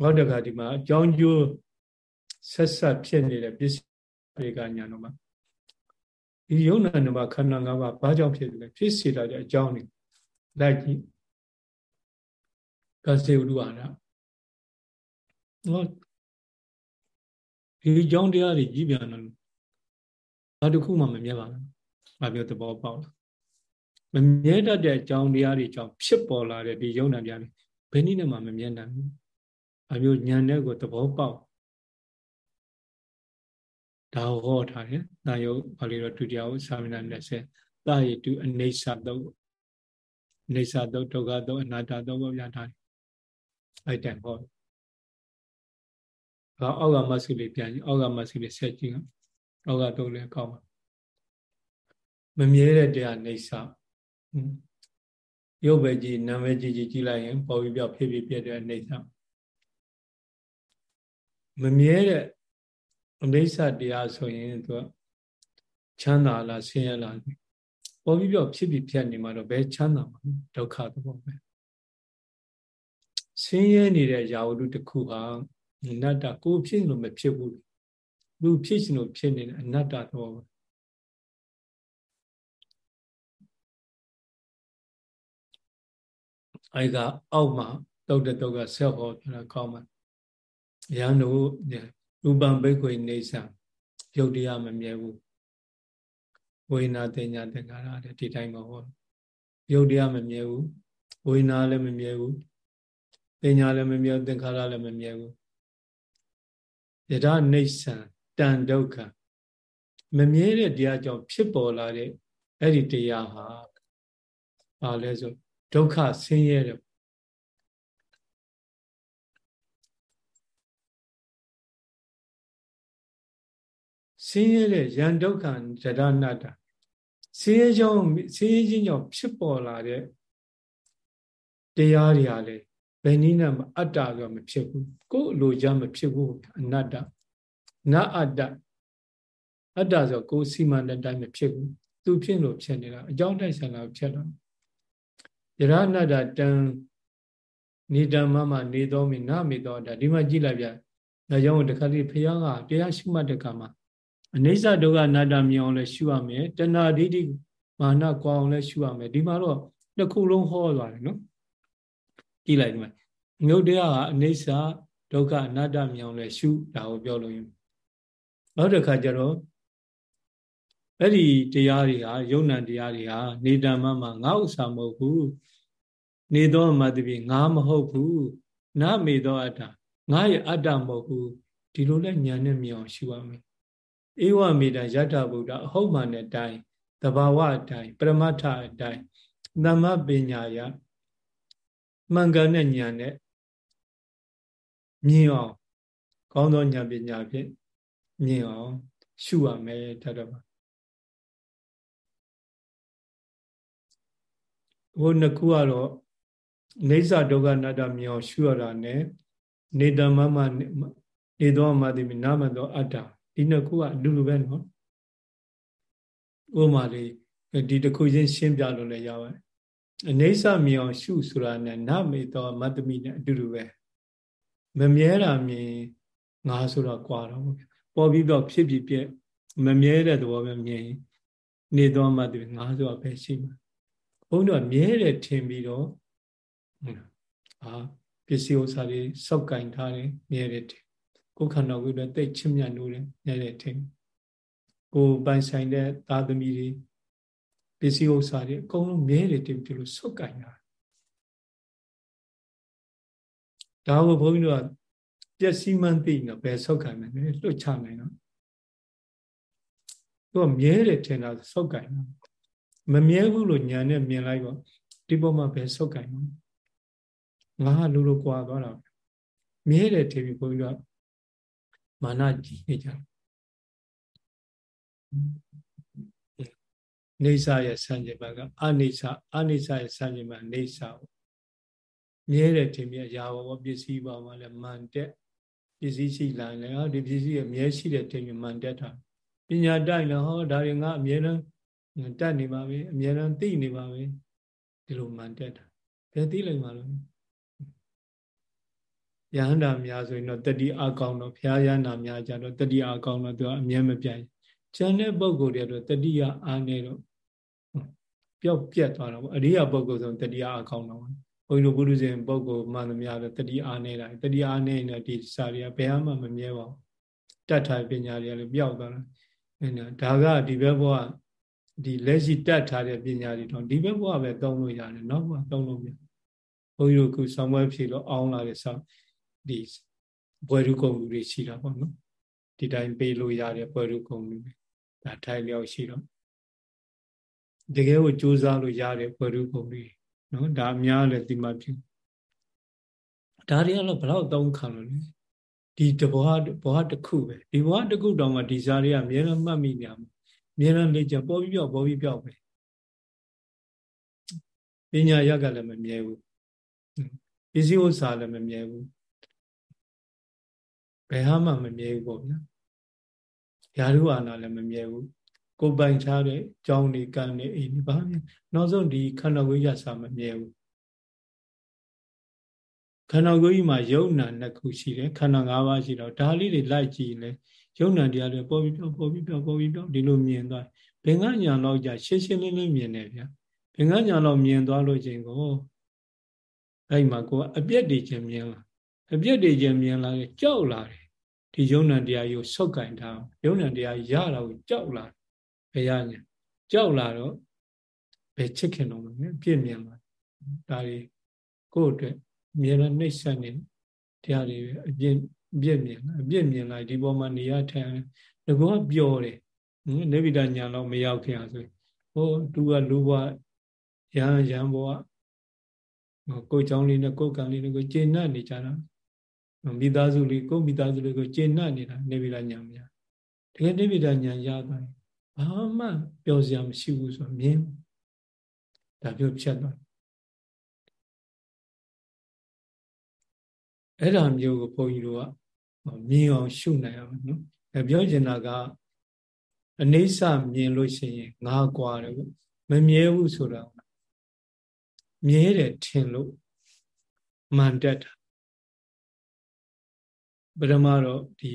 နောက်တခါဒီမှာအကြောင်းကျိုးဆက်ဆက်ဖြစ်နေတဲ့ပစ္စည်းတွေကညာတော့မှာ ဒီယုံနာနံပါတ်ခန္ဓာ၅ပါးဘာကြောင့်ဖြစ်လဲဖြစ်စေတာတဲ့အကြောင်းတွေလိုက်ကြည့်ကစေဝုဒ္ဓဝါဒဟောဒီကြောင်းတရားတွေကြီးပြန်တယ်ဘာတစ်ခုမှမမြဲပါဘူး။ဘာပြောသဘောပေါက်လား။မမြဲတတ်တဲ့အကြောင်းတရားတွေကြောင့်ဖြစ်ပေါ်လာတဲ့ဒီယုံနာတရားတွေဘယ်နည်းနဲ့မှမမြဲနိုင်ဘူး။အမျိုးဉာဏ်နဲ့ကိုသဘောပေါက် ဒါဟောထားတယ်။ဒါယုဘာလို့တော့ဒုတိယဥသာမဏနဲ့ဆက်တာယတုအနေဆတုတ်အနေဆတုတ်ဒုက္ခတုတ်အနာတ္တတုတ်ကိုပြထားတယ်။အဲ့တန်ဟော။ဒါအောက်ကမဆုလေးပြန်အောက်ကမဆုလေးဆက်ကြည့်အောင်။အောက်ကတုတ်လည်းကောင်းပါမမြဲတဲ့တရားနေဆရုပ်ပဲကြည့်နာမည်ကြည့်ကြည့်ကြည့်လိုက်ရင်ပေါ်ပြီးပြောက်ဖြစ်ဖြစ်ပြတဲ့နေဆမမြဲတဲ့ အနေဆတရားဆိုရင်သူကချမ်းသာလားဆင်းရဲလားပေါ်ပြီးပြောက်ဖြစ်ဖြစ်ဖြတ်နေမှာတော့ဘယ်ချမ်းသာမှာဒုက္ခသဘောပဲဆင်းရဲနေတဲ့ယာဝတ္ထုတစ်ခုဟာအနတ္တကိုဖြစ်လို့မဖြစ်ဘူးလူဖြစ်ရှင်လို့ဖြစ်နေတဲ့အနတ္တသဘောပဲအဲကအောက်မှာတုတ်တဲ့တုတ်ကဆက်ဟောပြတာကောင်းပါရန်တို့ ရူပံဘိက္ခွေနေဆံရုပ်တရားမမြဲဘူးဝိညာတင်ညာသင်္ခါရတဲ့ဒီတိုင်းမဟုတ်ရုပ်တရားမမြဲဘူးဝိညာလည်းမမြဲဘူးတင်ညာလည်းမမြဲသင်္ခါရလည်းမမြဲဘူးယထာနေဆံတန်ဒုက္ခမမြဲတဲ့တရားကြောင့်ဖြစ်ပေါ်လာတဲ့အဲ့ဒီတရားဟာဘာလဲဆိုဒုက္ခဆင်းရဲတ င်းရဲတဲ့ယံဒုက္ခဇဒနာတာဆင်းရဲကြောင့်ဆင်းရဲခြင်းကြောင့်ဖြစ်ပေါ်လာတဲ့တရားတွေဟာလေဘယ်နည်းနဲ့မှအတ္တကမဖြစ်ဘူးကိုယ်အလိုချမဖြစ်ဘူးအနတ္တနအတ္တအတ္တဆိုကိုယ်စီမံတဲ့အတိုင်းမဖြစ်ဘူးသူဖြစ်လို့ဖြစ်နေတာအကြောင်းတိုက်ဆိုင်လာဖြစ်လာယရဏတ္တတံနေတမမနေတော်မီနမေတော်တာဒီမှာကြည့်လိုက်ဗျဒါကြောင့်တခါလေးဖះကတရားရှုမှတ်တဲ့ကမှာ အနိစ္စဒုက္ခအနတ္တမြင်အောင်လဲရှုရမယ်တဏှာဒိဋ္ဌိမာနကွာအောင်လဲရှုရမယ်ဒီမှာတော့တစ်ခုလုံးဟောသွားတယ်နော်ကြည့်လိုက်ဒီမှာငုတ်တရားကအနိစ္စဒုက္ခအနတ္တမြင်အောင်လဲရှုဒါကိုပြောလို့ရင်နောက်တစ်ခါကျတော့အဲ့ဒီတရားတွေဟာယုံ nant တရားတွေဟာနေတ္တမမှာငါဥစ္စာမဟုတ်ဘူးနေသောအမတပိငါမဟုတ်ဘူးနမေသောအတ္တငါရဲ့အတ္တမဟုတ်ဘူးဒီလိုလဲညာနဲ့မြင်အောင်ရှုရမယ် ဧဝမေတ္တယတ္ထဗုဒ္ဓအဟုတ်မှန်တဲ့အတိုင်းတဘာဝအတိုင်းပရမတ္ထအတိုင်းသမ္မပညာယမှန်ကန်တဲ့ညာနဲ့မြင်အောင်ကောင်းသောညာပညာဖြင့်မြင်အောင်ရှုရမယ်တတ်တော့ဟိုနှစ်ခုကတော့နေသဒုက္ခနာတမြောင်ရှုရတာနဲ့နေတမမနေသောမတိမိနာမသောအတ္တ ဒီနှစ်ခုကအတူတူပဲနော်ဥမာလေးဒီတစ်ခုချင်းရှင်းပြလို့လည်းရပါတယ်အနေဆမြောင်ရှုဆိုတာနဲ့နမေသောမတ္တမိနဲ့အတူတူပဲမမြဲတာမြင်ငါဆိုတော့ကွာတော့ပေါ်ပြီးတော့ဖြစ်ဖြစ်ပြက်မမြဲတဲ့သဘောပဲမြင်နေသောမတ္တမိငါဆိုတာပဲရှိမှာဘုန်းတော်မြဲတယ်ထင်ပြီးတော့အာပစ္စည်းဥစ္စာတွေစောက်ကင်ထားတယ်မြဲတယ်ထင် ကိုယ်ခန္ဓာကိုယ်လည်းတိတ်ချစ်မြတ်လို့တယ်မြဲတယ်ထင်ကိုယ်ပိုင်ဆိုင်တဲ့သာသမီတွေပစ္စည်းဥစ္စာတွေအကုန်လုံးမြဲတယ်တင်ပြီးလို့စောက်ကင်တာဒါကိုဘုန်းကြီးတို့ကပျက်စီးမှန်းသိနေဘယ်စောက်ကင်မလဲလွတ်ချနိုင်တော့သူကမြဲတယ်ထင်တာစောက်ကင်တာမမြဲဘူးလို့ညာနဲ့မြင်လိုက်တော့ဒီပေါ်မှာပဲဆုတ်ကင်တော့ငါလူလိုကွာသွားတာမြဲတယ်ထင်ပြီးဘုန်းကြီးက မာနကြီးနေကြနေစာရဲ့ဆန့်ကျင်ဘက်ကအနိစ္စအနိစ္စရဲ့ဆန့်ကျင်ဘက်နေစာပေါ့မြဲတယ်ထင်ပြီးအရာဘောပစ္စည်းပါမှလည်းမန်တက်ပစ္စည်းရှိလာရင်လည်းဒီပစ္စည်းရဲ့မြဲရှိတဲ့ထင်ပြီးမန်တက်တာပညာတိုက်လည်းဟောဒါတွေငါအမြဲတမ်းတတ်နေပါပဲအမြဲတမ်းသိနေပါပဲဒီလိုမှန်တက်တာဘယ်သိလိုက်မှာလို့ ယဟန္တာများဆိုရင်တော့တတိအကောင်းတော့ဘုရားယဟန္တာများကြတော့တတိအကောင်းတော့သူကအမြဲမပြတ်ကျန်တဲ့ပုဂ္ဂိုလ်တွေတော့တတိယအားနေတော့ပျောက်ပြက်သွားတော့အရိယာပုဂ္ဂိုလ်ဆိုတတိယအကောင်းတော့ဘုန်းကြီးတို့ပုရုဇဉ်ပုဂ္ဂိုလ်မှန်သမျှတော့တတိအားနေတာတတိအားနေနေဒီစာတွေကဘယ်မှမမြဲပါဘူးတတ်ထားပညာတွေကလည်းပျောက်သွားတာအဲဒါကဒီဘက်ဘဝဒီလက်ရှိတတ်ထားတဲ့ပညာတွေတော့ဒီဘက်ဘဝပဲသုံးလို့ရတယ်နောက်ဘဝသုံးလို့မရဘုန်းကြီးတို့ခုဆောင်းပွဲဖြေလို့အောင်းလာတဲ့ဆောင်း ဒီဘွယ်ရုကုန်လူတွေရှိတာပေါ့နော်ဒီတိုင်းပေးလို့ရတဲ့ဘွယ်ရုကုန်လူတွေဒါထိုင်လျောက်ရှိတော့တကယ်ကိုစူးစမ်းလို့ရတဲ့ဘွယ်ရုကုန်လူနော်ဒါအများလည်းဒီမှာဖြစ်ဒါတွေကတော့ဘလောက်သုံးခံလို့လဲဒီတဘဝဘဝတစ်ခုပဲဒီဘဝတစ်ခုတောင်မှဒီစားတွေကအများနဲ့မှတ်မိနေမှာအများနဲ့လေ့ကျပေါ်ပြီးပြောက်ပေါ်ပြီးပြောက်ပဲပညာရက်ကလည်းမမြဲဘူးပစ္စည်းဥစ္စာလည်းမမြဲဘူးဘ ယ်ဟာမှမမြဲဘူးပေါ့ဗျာယာရုအာနာလည်းမမြဲဘူးကိုပိုင်ထားတဲ့ကြောင်းတွေကံတွေအိမ်တွေဘာမှနောက်ဆုံးဒီခန္ဓာကိုယ်ရစာမမြဲဘူးခန္ဓာကိုယ်ကြီးမှာယုံနာနှစ်ခုရှိတယ်ခန္ဓာ၅ပါးရှိတော့ဒါလေးတွေလိုက်ကြည့်လဲယုံနာတရားတွေပေါ်ပြီးပြောပေါ်ပြီးပြောပေါ်ပြီးပြောဒီလိုမြင်သွားဘင်္ဂညာတော့じゃရှင်းရှင်းလင်းလင်းမြင်တယ်ဗျာဘင်္ဂညာတော့မြင်သွားလို့ချင်းကိုအဲ့မှာကိုအပြက်တွေချင်းမြင်လာအပြက်တွေချင်းမြင်လာကြောက်လာတယ် ဒီယုံနံတရားကိုဆုတ်ကင်ထားယုံနံတရားရတာကိုကြောက်လာဘယ်ရညာကြောက်လာတော့ဘယ်ချစ်ခင်တော့မလဲပြည့်မြင်လာဒါတွေကိုယ့်အတွက်မြေရနှိမ့်ဆက်နေတရားတွေအပြည့်ပြည့်မြင်အပြည့်မြင်လိုက်ဒီပေါ်မှာနေရထိုင်တကောပျော်တယ်နိဗ္ဗိဒညာတော့မရောက်ခင်အောင်ဆိုဟိုသူကလူဘရဟန်းရဟန်းဘောကကိုယ်ကြောင်းလေးနဲ့ကိုယ်ကံလေးနဲ့ကိုယ်ကျေနပ်နေကြတာ မိသားစုလေးကိုမိသားစုလေးကိုကျေနပ်နေတာနေဗိဒညာမရတကယ်နေဗိဒညာရသွားရင်ဘာမှပျော်စရာမရှိဘူးဆိုမြင်ဒါပြောဖြတ်သွားအဲ့ဒါမျိုးကိုဘုန်းကြီးတို့ကမြင်အောင်ရှုနိုင်အောင်နော်အဲပြောချင်တာကအနေဆမြင်လို့ရှိရင်ငါကွာတယ်မမြဲဘူးဆိုတာမြဲတယ်ထင်လို့မှန်တက်တာ ပထမတော့ဒီ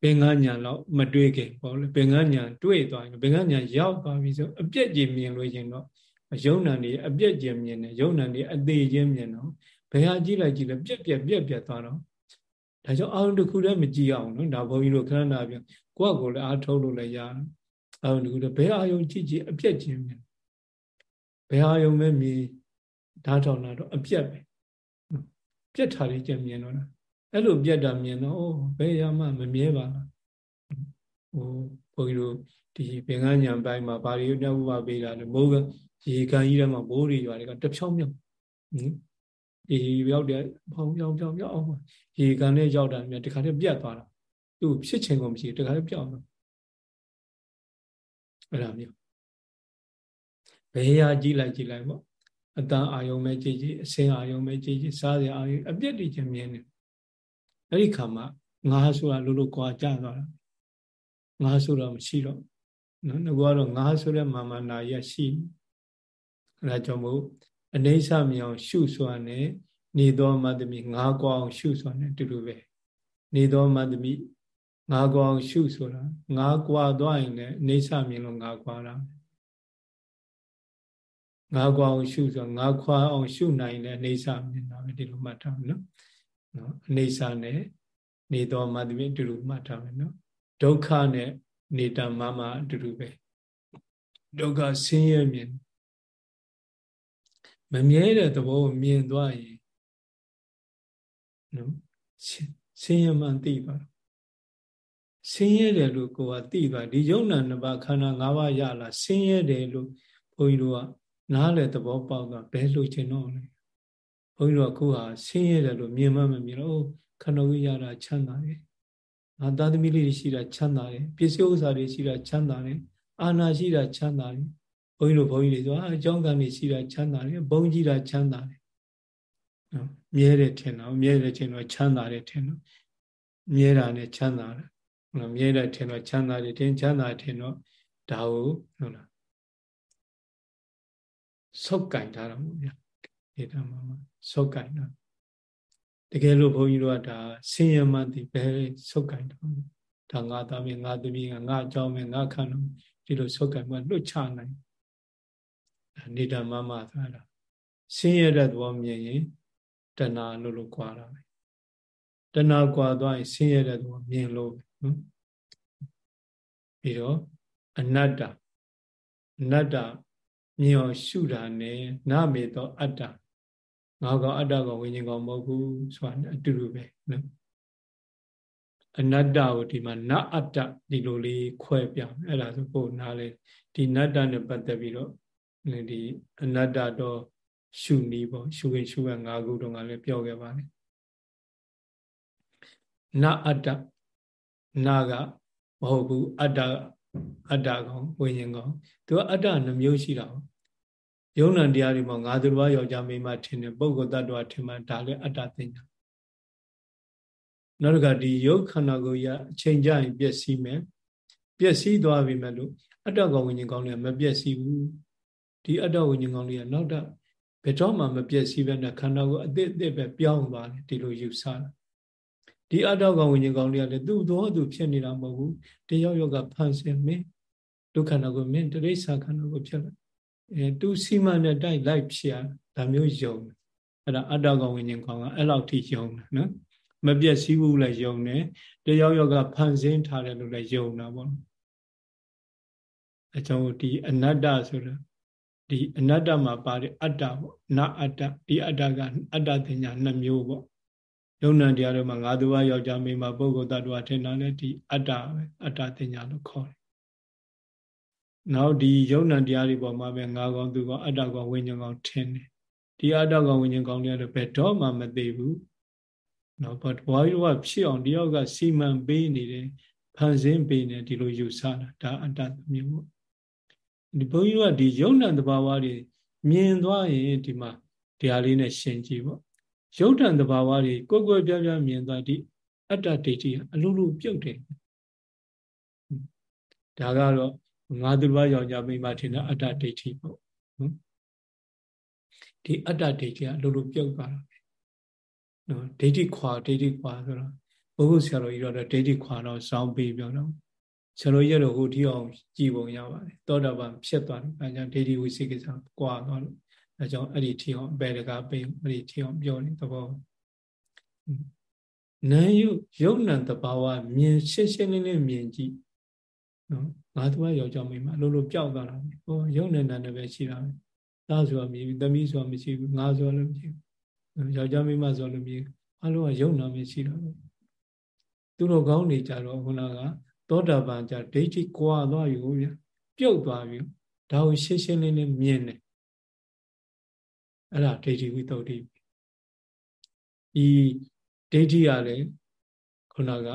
ပင်ကညာတော့မတွေ့ခင်ပေါ့လေပင်ကညာတွေ့သွားရင်ပင်ကညာရောက်သွားပြီဆိုအပြက်ကြီးမြင်လို့ရင်တော့ယုံ nant တွေအပြက်ကြီးမြင်တယ်ယုံ nant တွေအသေးချင်းမြင်တော့ဘယ်ဟာကြည့်လိုက်ကြည့်လိုက်ပြက်ပြက်ပြက်ပြက်သွားတော့ဒါကြောင့်အာရုံတစ်ခုတည်းမကြည့်အောင်နော်ဒါဘုန်းကြီးတို့ခဏနာပြန်ကိုယ့်ကိုယ်လည်းအားထုတ်လို့လည်းရတယ်အာရုံတစ်ခုတည်းဘယ်အာရုံကြည့်ကြည့်အပြက်ချင်းမြင်ဘယ်အာရုံပဲမြင်ဓာတ်ထောင်တာတော့အပြက်ပဲပြက်ထားလေးကြမြင်တော့လား အဲ့လိုပြက်တာမြင်တော့အိုးဘယ်ရမှမမြဲပါလားဟိုဘုန်းကြီးတို့ဒီပင်ကညာပိုင်းမှာဗာရီမြတ်ဘုရားပေးတာလေမိုးကရေကန်ကြီးထဲမှာမိုးတွေရွာတွေကတဖြောင်းမြောက်ဟင်ဒီရောက်တဲ့ဖောင်းပြောင်းပြောင်းပြောင်းအောင်ရေကန်နဲ့ရောက်တာမြတ်တခါတည်းပြတ်သွားတာသူ့ဖြစ်ချင်ကုန်မရှိတခါတည်းပြောင်းတော့အဲ့ဒါမျိုးဘယ်ဟာကြည့်လိုက်ကြည့်လိုက်ပေါ့အတန်အာယုံပဲကြည့်ကြည့်အစင်အာယုံပဲကြည့်ကြည့်စားစရာအာယုံအပြစ်တွေချင်းမြင်နေ အဲ့ဒီခါမှာငါဆိုတာလို့လို့ကြွာကြသွားတာငါဆိုတာမရှိတော့နော်ငါကတော့ငါဆိုတဲ့မာမနာရရှိအဲဒါကြောင့်မို့အနေဆမြောင်ရှုစွာနဲ့နေသောမတ္တမိငါးကွာအောင်ရှုစွာနဲ့တူတူပဲနေသောမတ္တမိငါးကွာအောင်ရှုဆိုတာငါးကွာသွားရင်လည်းအနေဆမြင်လို့ငါးကွာတာငါးကွာအောင်ရှုဆိုငါးခွာအောင်ရှုနိုင်တဲ့အနေဆမြင်တာပဲဒီလိုမှတ်ထားမယ်နော် နော်အနေဆနဲ့နေသောမတ္တမိတူတူမှတ်ထားမယ်နော်ဒုက္ခနဲ့နေတာမမအတူတူပဲဒုက္ခဆင်းရဲမြင်မမြဲတဲ့သဘောကိုမြင်သွားရင်နော်ဆင်းရဲမှသိပါတော့ဆင်းရဲတယ်လို့ကိုယ်ကသိသွားဒီယုံနာနှစ်ပါးခန္ဓာ၅ပါးရလာဆင်းရဲတယ်လို့ဘုန်းကြီးတို့ကနားလေသဘောပေါက်တော့ဘယ်လိုချင်တော့လဲ ဘုန်းကြီးတို့ကကိုယ်ဟာဆင်းရဲတယ်လို့မြင်မှမမြင်တော့ခန္ဓာကိုယ်ရတာချမ်းသာတယ်ငါသားသမီးလေးတွေရှိတာချမ်းသာတယ်ပစ္စည်းဥစ္စာတွေရှိတာချမ်းသာတယ်အာနာရှိတာချမ်းသာတယ်ဘုန်းကြီးတို့ဘုန်းကြီးတွေဆိုအကြောင်းကံတွေရှိတာချမ်းသာတယ်ဘုံကြီးတာချမ်းသာတယ်နော်မြဲတယ်ထင်တော့မြဲတယ်ထင်တော့ချမ်းသာတယ်ထင်တော့မြဲတာနဲ့ချမ်းသာတယ်နော်မြဲတယ်ထင်တော့ချမ်းသာတယ်ထင်ချမ်းသာထင်တော့ဒါကိုဟုတ်လားဆုပ်ကင်ထားတာမို့ဗျာဒီတမှာ ဆုပ်ကင်တာတကယ်လို့ဘုန်းကြီးတို့ကဒါဆင်းရဲမှသိပဲဆုပ်ကင်တာဒါငါသားမင်းငါသမီးငါအကြောင်းမင်းငါခန္ဓာဒီလိုဆုတ်ကံမှလွတ်ချနိုင်နေတာမမဆိုတာဆင်းရဲတဲ့သဘောမြင်ရင်တဏှာလို့လို့ကြွားတာပဲတဏှာကြွားသွားရင်ဆင်းရဲတဲ့သဘောမြင်လို့နော်ပြီးတော့အနတ္တအနတ္တမြင်အောင်ရှုတာနဲ့နာမေတော့အတ္တ ငါကောင်အတ္တကောင်ဝိညာဉ်ကောင်မဟုတ်ဘူးဆိုတာအတူတူပဲနော်အနတ္တကိုဒီမှာနအတ္တဒီလိုလေးခွဲပြအဲ့ဒါဆိုပို့နားလေဒီနတ္တနဲ့ပတ်သက်ပြီးတော့ဒီအနတ္တတော့ရှုနည်းပေါ့ရှုရင်ရှုရ၅ခုတုန်းကလည်းပြောခဲ့ပါတယ်နအတ္တနာကမဟုတ်ဘူးအတ္တအတ္တကောင်ဝိညာဉ်ကောင်သူကအတ္တနှမျိုးရှိတာ ယုံ nant တရားတွေမှာငါသူတော်ယောက်ျားမိန်းမထင်တယ်ပုဂ္ဂိုလ်တ attva ထင်မှဒါလည်းအတ္တသိညာနောက်တစ်ခါဒီယုတ်ခန္ဓာကိုယ်ကြီးအချိန်ကြရင်ပျက်စီးမယ်ပျက်စီးသွားပြီမဲ့လို့အတ္တကောင်ဝိညာဉ်ကောင်တွေကမပျက်စီးဘူးဒီအတ္တဝိညာဉ်ကောင်တွေကနောက်တော့ဘယ်တော့မှမပျက်စီးပဲနဲ့ခန္ဓာကိုယ်အသစ်အသစ်ပဲပြောင်းသွားတယ်ဒီလိုယူဆတာဒီအတ္တကောင်ဝိညာဉ်ကောင်တွေကလည်းသူ့သောသူဖြစ်နေတာမဟုတ်ဘူးတယောက်ယောက်ကဖန်ဆင်းမင်းဒုက္ခနာကိုမင်းတရိစ္ဆာခန္ဓာကိုဖြစ်လာ အဲသူစီမံတဲ့တိုက်လိုက်ဖြစ်ရဒါမျိုးယုံအဲ့ဒါအတ္တကောင်ဝိညာဉ်ကောင်ကအဲ့လောက်ထိယုံတယ်နော်မပြည့်စည်ဘူးလည်းယုံတယ်တယောက်ယောက်ကဖန်ဆင်းထားတယ်လို့လည်းယုံတာပေါ့အကြောင်းဒီအနတ္တဆိုတာဒီအနတ္တမှာပါတဲ့အတ္တပေါ့နာအတ္တဒီအတ္တကအတ္တတင်ညာနှစ်မျိုးပေါ့ယုံ nant တရားတွေမှာငါသူကယောက်ျားမိန်းမပုဂ္ဂိုလ်တ attva ထင်တာလည်းဒီအတ္တပဲအတ္တတင်ညာလို့ခေါ်တယ် နောက်ဒီယုံ nant တရားတွေပေါ်မှာပဲငါကောင်သူကောင်အတ္တကောင်ဝိညာဉ်ကောင်ထင်တယ်ဒီအတ္တကောင်ဝိညာဉ်ကောင်တွေလည်းဘယ်တော့မှမသိဘူးနော်ဘာဘွားရောဖြစ်အောင်တယောက်ကစီမံပေးနေတယ်ဖန်ဆင်းပေးနေဒီလိုယူဆတာဒါအတ္တမျိုးပေါ့ဒီဘုန်းကြီးကဒီယုံ nant တဘာဝတွေမြင်သွားရင်ဒီမှာတရားလေးနဲ့ရှင်းကြည့်ပေါ့ရုပ်တံတဘာဝတွေကိုယ်ကိုယ်ပြပြမြင်သွားဒီအတ္တဒိဋ္ဌိအလိုလိုပြုတ်တယ်ဒါကတော့ ငါသူတော်ယောက်ျားမိန်းမထင်တဲ့အတ္တဒိဋ္ဌိပေါ့နော်ဒီအတ္တဒိဋ္ဌိကအလိုလိုပြုတ်သွားတာပဲနော်ဒိဋ္ဌိခွာဒိဋ္ဌိခွာဆိုတော့ဘုဟုဆရာတော်ကြီးတော့ဒိဋ္ဌိခွာတော့စောင်းပေးပြောတော့ဆရာတော်ကြီးတော့ဟိုထီအောင်ကြည်ပုံရပါတယ်သောတာပန်ဖြစ်သွားတယ်အဲကြောင့်ဒိဋ္ဌိဝိသိကိစ္စကွာသွားလို့အဲကြောင့်အဲ့ဒီထီအောင်အပေတကာပေးအဲ့ဒီထီအောင်ပြောနေသဘောနာယုယုံနံတဘာဝမြင်ရှင်းရှင်းလင်းလင်းမြင်ကြည့် နော်ငါသူကယောက်ျားမိန်းမအလိုလိုပျောက်သွားတာဟောယုံနံနံလည်းပဲရှိတာပဲသားဆိုတာမြည်ပြီးသမီးဆိုတာမရှိဘူးငါဆိုတာလည်းမရှိဘူးယောက်ျားမိန်းမဆိုတာလည်းမြည်အလိုကယုံနာမရှိတာပဲသူတို့ကောင်းနေကြတော့ခုနကသောတာပန်ကြဒိဋ္ဌိကွာသွားပြီဗျပြုတ်သွားပြီဒါကိုရှင်းရှင်းလင်းလင်းမြင်တယ်အဲ့ဒါဒိဋ္ဌိဝိတ္တုဒီဒီဒိဋ္ဌိကလည်းခုနက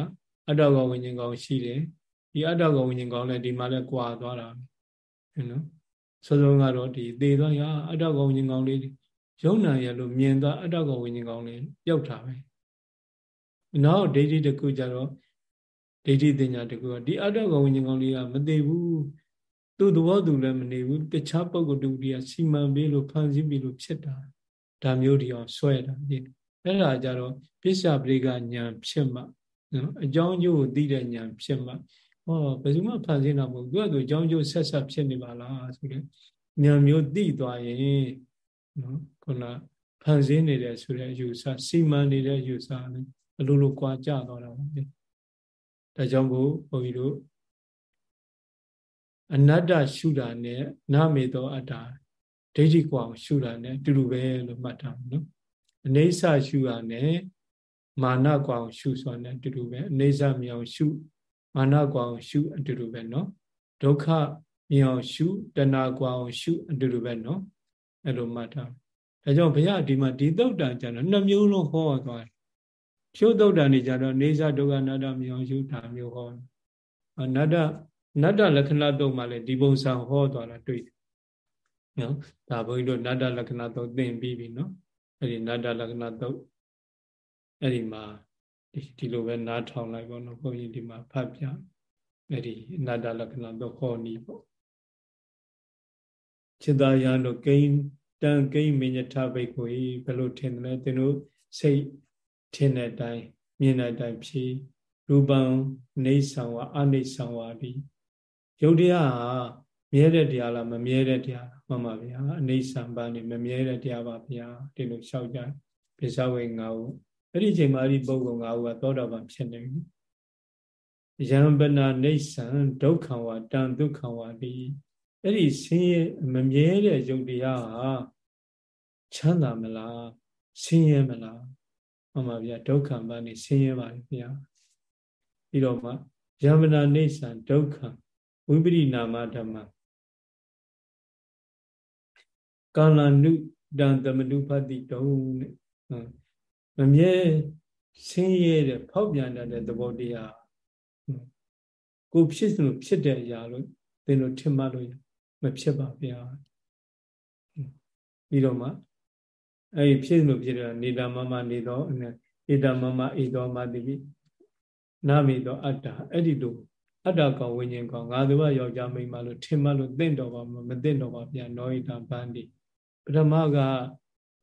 အတ္တကောဝိညာဉ်ကောင်းရှိတယ် ဒီအတ္တကောဝိညာဉ်ကောင်းလည်းဒီမှာလည်းကြွာသွားတာပဲနော်စောစောကတော့ဒီသေသွားရအတ္တကောဝိညာဉ်ကောင်းလေးယုံနာရလို့မြင်သွားအတ္တကောဝိညာဉ်ကောင်းလေးပျောက်တာပဲနောက်ဒိဋ္ဌိတကူကြတော့ဒိဋ္ဌိတင်ညာတကူကဒီအတ္တကောဝိညာဉ်ကောင်းလေးကမသေးဘူးသူ့သဘောသူလည်းမနေဘူးတခြားပုဂ္ဂိုလ်တူတွေကစီမံပေးလို့ဖန်ဆင်းပြီးလို့ဖြစ်တာဒါမျိုးတွေအောင်ဆွဲတာဒီအဲ့ဒါကြတော့ပစ္စယပရိကညာဖြစ်မှနော်အကြောင်းကျိုးကိုသိတဲ့ညာဖြစ်မှ ဟောဘယ်သူမှဖန်ဆင်းတာမဟုတ်ဘူးသူကသူအကြောင်းကျိုးဆက်ဆက်ဖြစ်နေပါလားဆိုတဲ့ညာမျိုးသိသွားရင်နော်ခုနဖန်ဆင်းနေတဲ့ဆိုတဲ့ယူဆစီမံနေတဲ့ယူဆလည်းအလိုလိုကြွားကြတော့တာပါဒါကြောင့်ဘုန်းကြီးတို့အနတ္တရှုတာနဲ့နာမေသောအတ္တဒိဋ္ဌိကွာရှုတာနဲ့တူတူပဲလို့မှတ်ထားနော်အနေဆာရှုတာနဲ့မာနကွာရှုဆိုတာနဲ့တူတူပဲအနေဆာမြောင်ရှု မာနကွာရှုအတူတူပဲနော်ဒုက္ခမြောင်ရှုတဏှာကွာရှုအတူတူပဲနော်အဲ့လိုမှတ်ထားဒါကြောင့်ဘုရားဒီမှာဒီသုတ်တန်ကျတော့နှစ်မျိုးလုံးဟောသွားတယ်ရှုသုတ်တန်နေကြတော့နေဆာဒုက္ခနာတမြောင်ရှုတာမျိုးဟောအနတ္တနတ္တလက္ခဏာတုံးမှာလည်းဒီပုံစံဟောသွားတာတွေ့တယ်နော်ဒါဘုန်းကြီးတို့နတ္တလက္ခဏာတုံးသင်ပြီးပြီနော်အဲ့ဒီနတ္တလက္ခဏာတုံးအဲ့ဒီမှာ ဒီလိုပဲနားထောင်လိုက်ပေါ့နော်ဘုန်းကြီးဒီမှာဖတ်ပြအဲ့ဒီနတ္တလက္ခဏာတုံးဟောနီးပေါ့จิตายานတို့ကိန်းတန်ကိန်းမညထဘိတ်ကိုဘယ်လိုထင်တယ်လဲသင်တို့စိတ်ထင်တဲ့အတိုင်းမြင်တဲ့အတိုင်းဖြေ ရူပံနေဆံဝအနေဆံဝတိယုတ်တရားဟာမြဲတဲ့တရားလားမမြဲတဲ့တရားမှန်ပါဗျာအနေဆံပါနေမမြဲတဲ့တရားပါဗျာဒီလိုလျှောက်ကြပိဿဝေငါဟု အဲ့ဒီချိန်မှာအဲ့ဒီပုဂ္ဂိုလ်ငါဟုကသောတာပန်ဖြစ်နေပြီယံပနာနေဆံဒုက္ခဝတံဒုက္ခဝတိအဲ့ဒီဆင်းရဲမမြဲတဲ့ယုတ်တရားဟာချမ်းသာမလားဆင်းရဲမလားမှန်ပါဗျာဒုက္ခပါနေဆင်းရဲပါလေဗျာပြီးတော့မှယမနာနေဆံဒုက္ခဝိပရိနာမဓမ္မကာလနုတံသမနုဖတ်တိတုံးတဲ့ မမြဲဆင်းရဲတဲ့ဖောက်ပြန်တဲ့သဘောတရားကိုဖြစ်လို့ဖြစ်တဲ့အရာလို့သင်တို့ထင်မှလို့မဖြစ်ပါဗျာပြီးတော့မှအဲ့ဖြစ်လို့ဖြစ်တဲ့နေတာမမနေတော့ဣဒမမဣဒောမတိပိနာမိတော့အတ္တအဲ့ဒီလိုအတ္တကောင်ဝိညာဉ်ကောင်ငါသူကယောက်ျားမိန်းမလို့ထင်မှလို့တင့်တော်ပါမမတင့်တော်ပါဗျာနောဣတဗန္တိပထမက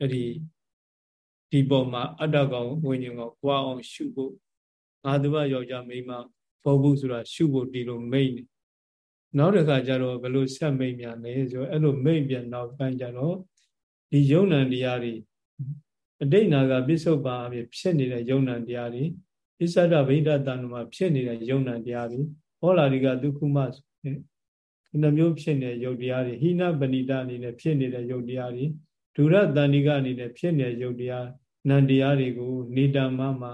အဲ့ဒီ ဒီပေါ်မှာအတ္တကောင်ဝိညာဉ်ကောင်ကြွားအောင်ရှုဖို့ငါသူကယောက်ျားမိန်းမပေါ်ဖို့ဆိုတာရှုဖို့ဒီလိုမိတ်နေနောက်တစ်ခါကျတော့ဘယ်လိုဆက်မိတ်မြန်လဲဆိုအဲ့လိုမိတ်ပြန်နောက်ပိုင်းကျတော့ဒီယုံ nant တရားတွေအတိတ်နာကပြစ္ဆုတ်ပါအဖြစ်ဖြစ်နေတဲ့ယုံ nant တရားတွေဣစ္ဆဒဗိဒတန်မှာဖြစ်နေတဲ့ယုံ nant တရားတွေဟောလာဒီကဒုက္ခမဆိုတဲ့ဒီနှမျိုးဖြစ်နေတဲ့ယုတ်တရားတွေဟိနပဏိတအနေနဲ့ဖြစ်နေတဲ့ယုတ်တရားတွေ ဒုရတန်ဒီကအနေနဲ့ဖြစ်နေတဲ့ယုတ်တရားနန္တရားတွေကိုနေတမမ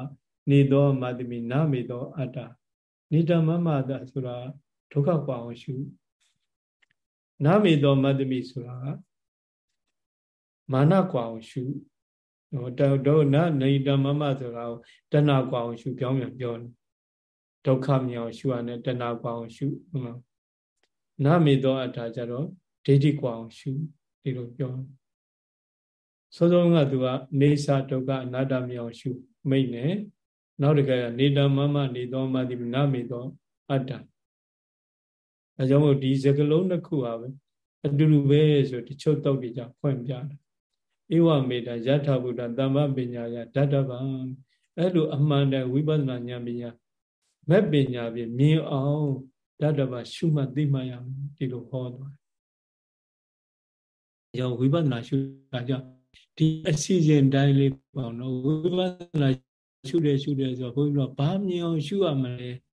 နေသောမတ္တမိနာမေသောအတ္တနေတမမတဆိုတာဒုက္ခပွားအောင်ရှုနာမေသောမတ္တမိဆိုတာကမာနကွာအောင်ရှုဟိုတော့နာနေတမမဆိုတာကိုတဏှာကွာအောင်ရှုပြောင်းပြန်ပြောတယ်ဒုက္ခမြောင်ရှုရနဲ့တဏှာကွာအောင်ရှုဟုတ်လားနာမေသောအထာကြတော့ဒိဋ္ဌိကွာအောင်ရှုဒီလိုပြော စောစောကသူကနေစာဒုက္ခအနတ္တမြောင်ရှုမိတ်နဲ့နောက်တကယ်နေတမမနေသောမတိနာမေသောအတ္တအဲကြောင့်မို့ဒီစကလုံးတစ်ခုပါပဲအတူတူပဲဆိုတချို့တောက်တွေကြောင့်ဖွင့်ပြတယ်ဧဝမေတ္တယထာဘုဒ္ဓသမ္မပညာယဓာတဗံအဲ့လိုအမှန်တည်းဝိပဿနာဉာဏ်ပညာမက်ပညာဖြင့်မြင်အောင်ဓာတဗရှုမှတ်သိမှရမယ်ဒီလိုဟောသွားတယ်။ရောဝိပဿနာရှုတာကြောင့် ဒီအစီအစဉ်တိုင်းလေးပေါ့နော်ဝိပဿနာရှုတယ်ရှုတယ်ဆိုတော့ဘုန်းကြီးတို့ဘာမြင်အောင်ရှုရမလဲ။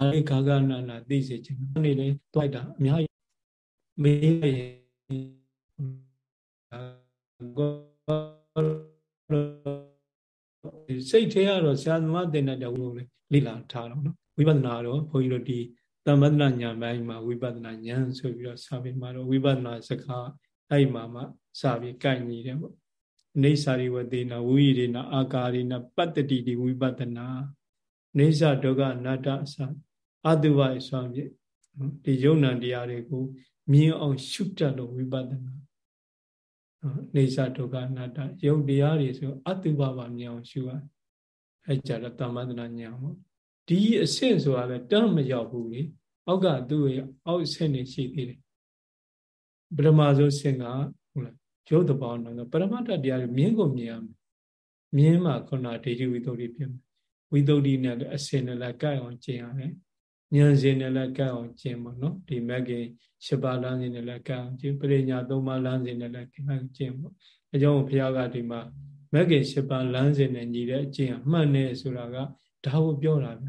အဲဒီခါကနာနာသိစေချင်တယ်။နေ့လေးတွိုက်တာအများကြီးမေးရင်စိတ်ထဲကတော့ဆရာသမားတင်တဲ့ဝိလေလိလာထားတော့နော်ဝိပဿနာတော့ဘုန်းကြီးတို့ဒီ သမထနာဉာဏ်ပိုင်းမှာဝိပဿနာဉာဏ်ဆိုပြီးတော့စာပေမှာတော့ဝိပဿနာစကားအဲ့မှာမှစာပြီးကိုက်ညီတယ်ပေါ့နေစာရိဝတေနဝိရိနာအာကာရိနာပတ္တတိတိဝိပဿနာနေသဒုက္ခအနတ္တအစအတုဝအစွမ်းဖြင့်ဒီယုံ nant တရားတွေကိုမြင်အောင်ရှုတတ်လို့ဝိပဿနာနေသဒုက္ခအနတ္တယုတ်တရားတွေဆိုအတုပပါမြင်အောင်ရှုရအဲကြတော့တမ္မဒနာညာပေါ့ ဒီအဆင့်ဆိုတာလည်းတမ်းမရောက်ဘူးလေအောက်ကသူ့ရဲ့အောက်ဆင့်နေရှိသေးတယ်ပထမဆုံးဆင့်ကဟုတ်လားရုပ်တပေါင်းတော့ပရမတ္တတရားကိုမြင်ကိုမြင်ရမယ်မြင်မှခုနဒိဋ္ဌိဝိသုဒ္ဓိဖြစ်မယ်ဝိသုဒ္ဓိနဲ့အစင်နဲ့လည်းကြိုက်အောင်ကျင့်ရတယ်ဉာဏ်စဉ်နဲ့လည်းကြိုက်အောင်ကျင့်ပါနော်ဒီမဂ္ဂင်၈ပါးလမ်းစဉ်နဲ့လည်းကြိုက်အောင်ကျင့်ပရိညာ၃ပါးလမ်းစဉ်နဲ့လည်းကြိုက်အောင်ကျင့်ပေါ့အကြောင်းဘုရားကဒီမှာမဂ္ဂင်၈ပါးလမ်းစဉ်နဲ့ညီတဲ့အကျင့်အမှန်နဲ့ဆိုတာက ဒါကိုပြောတာဗျ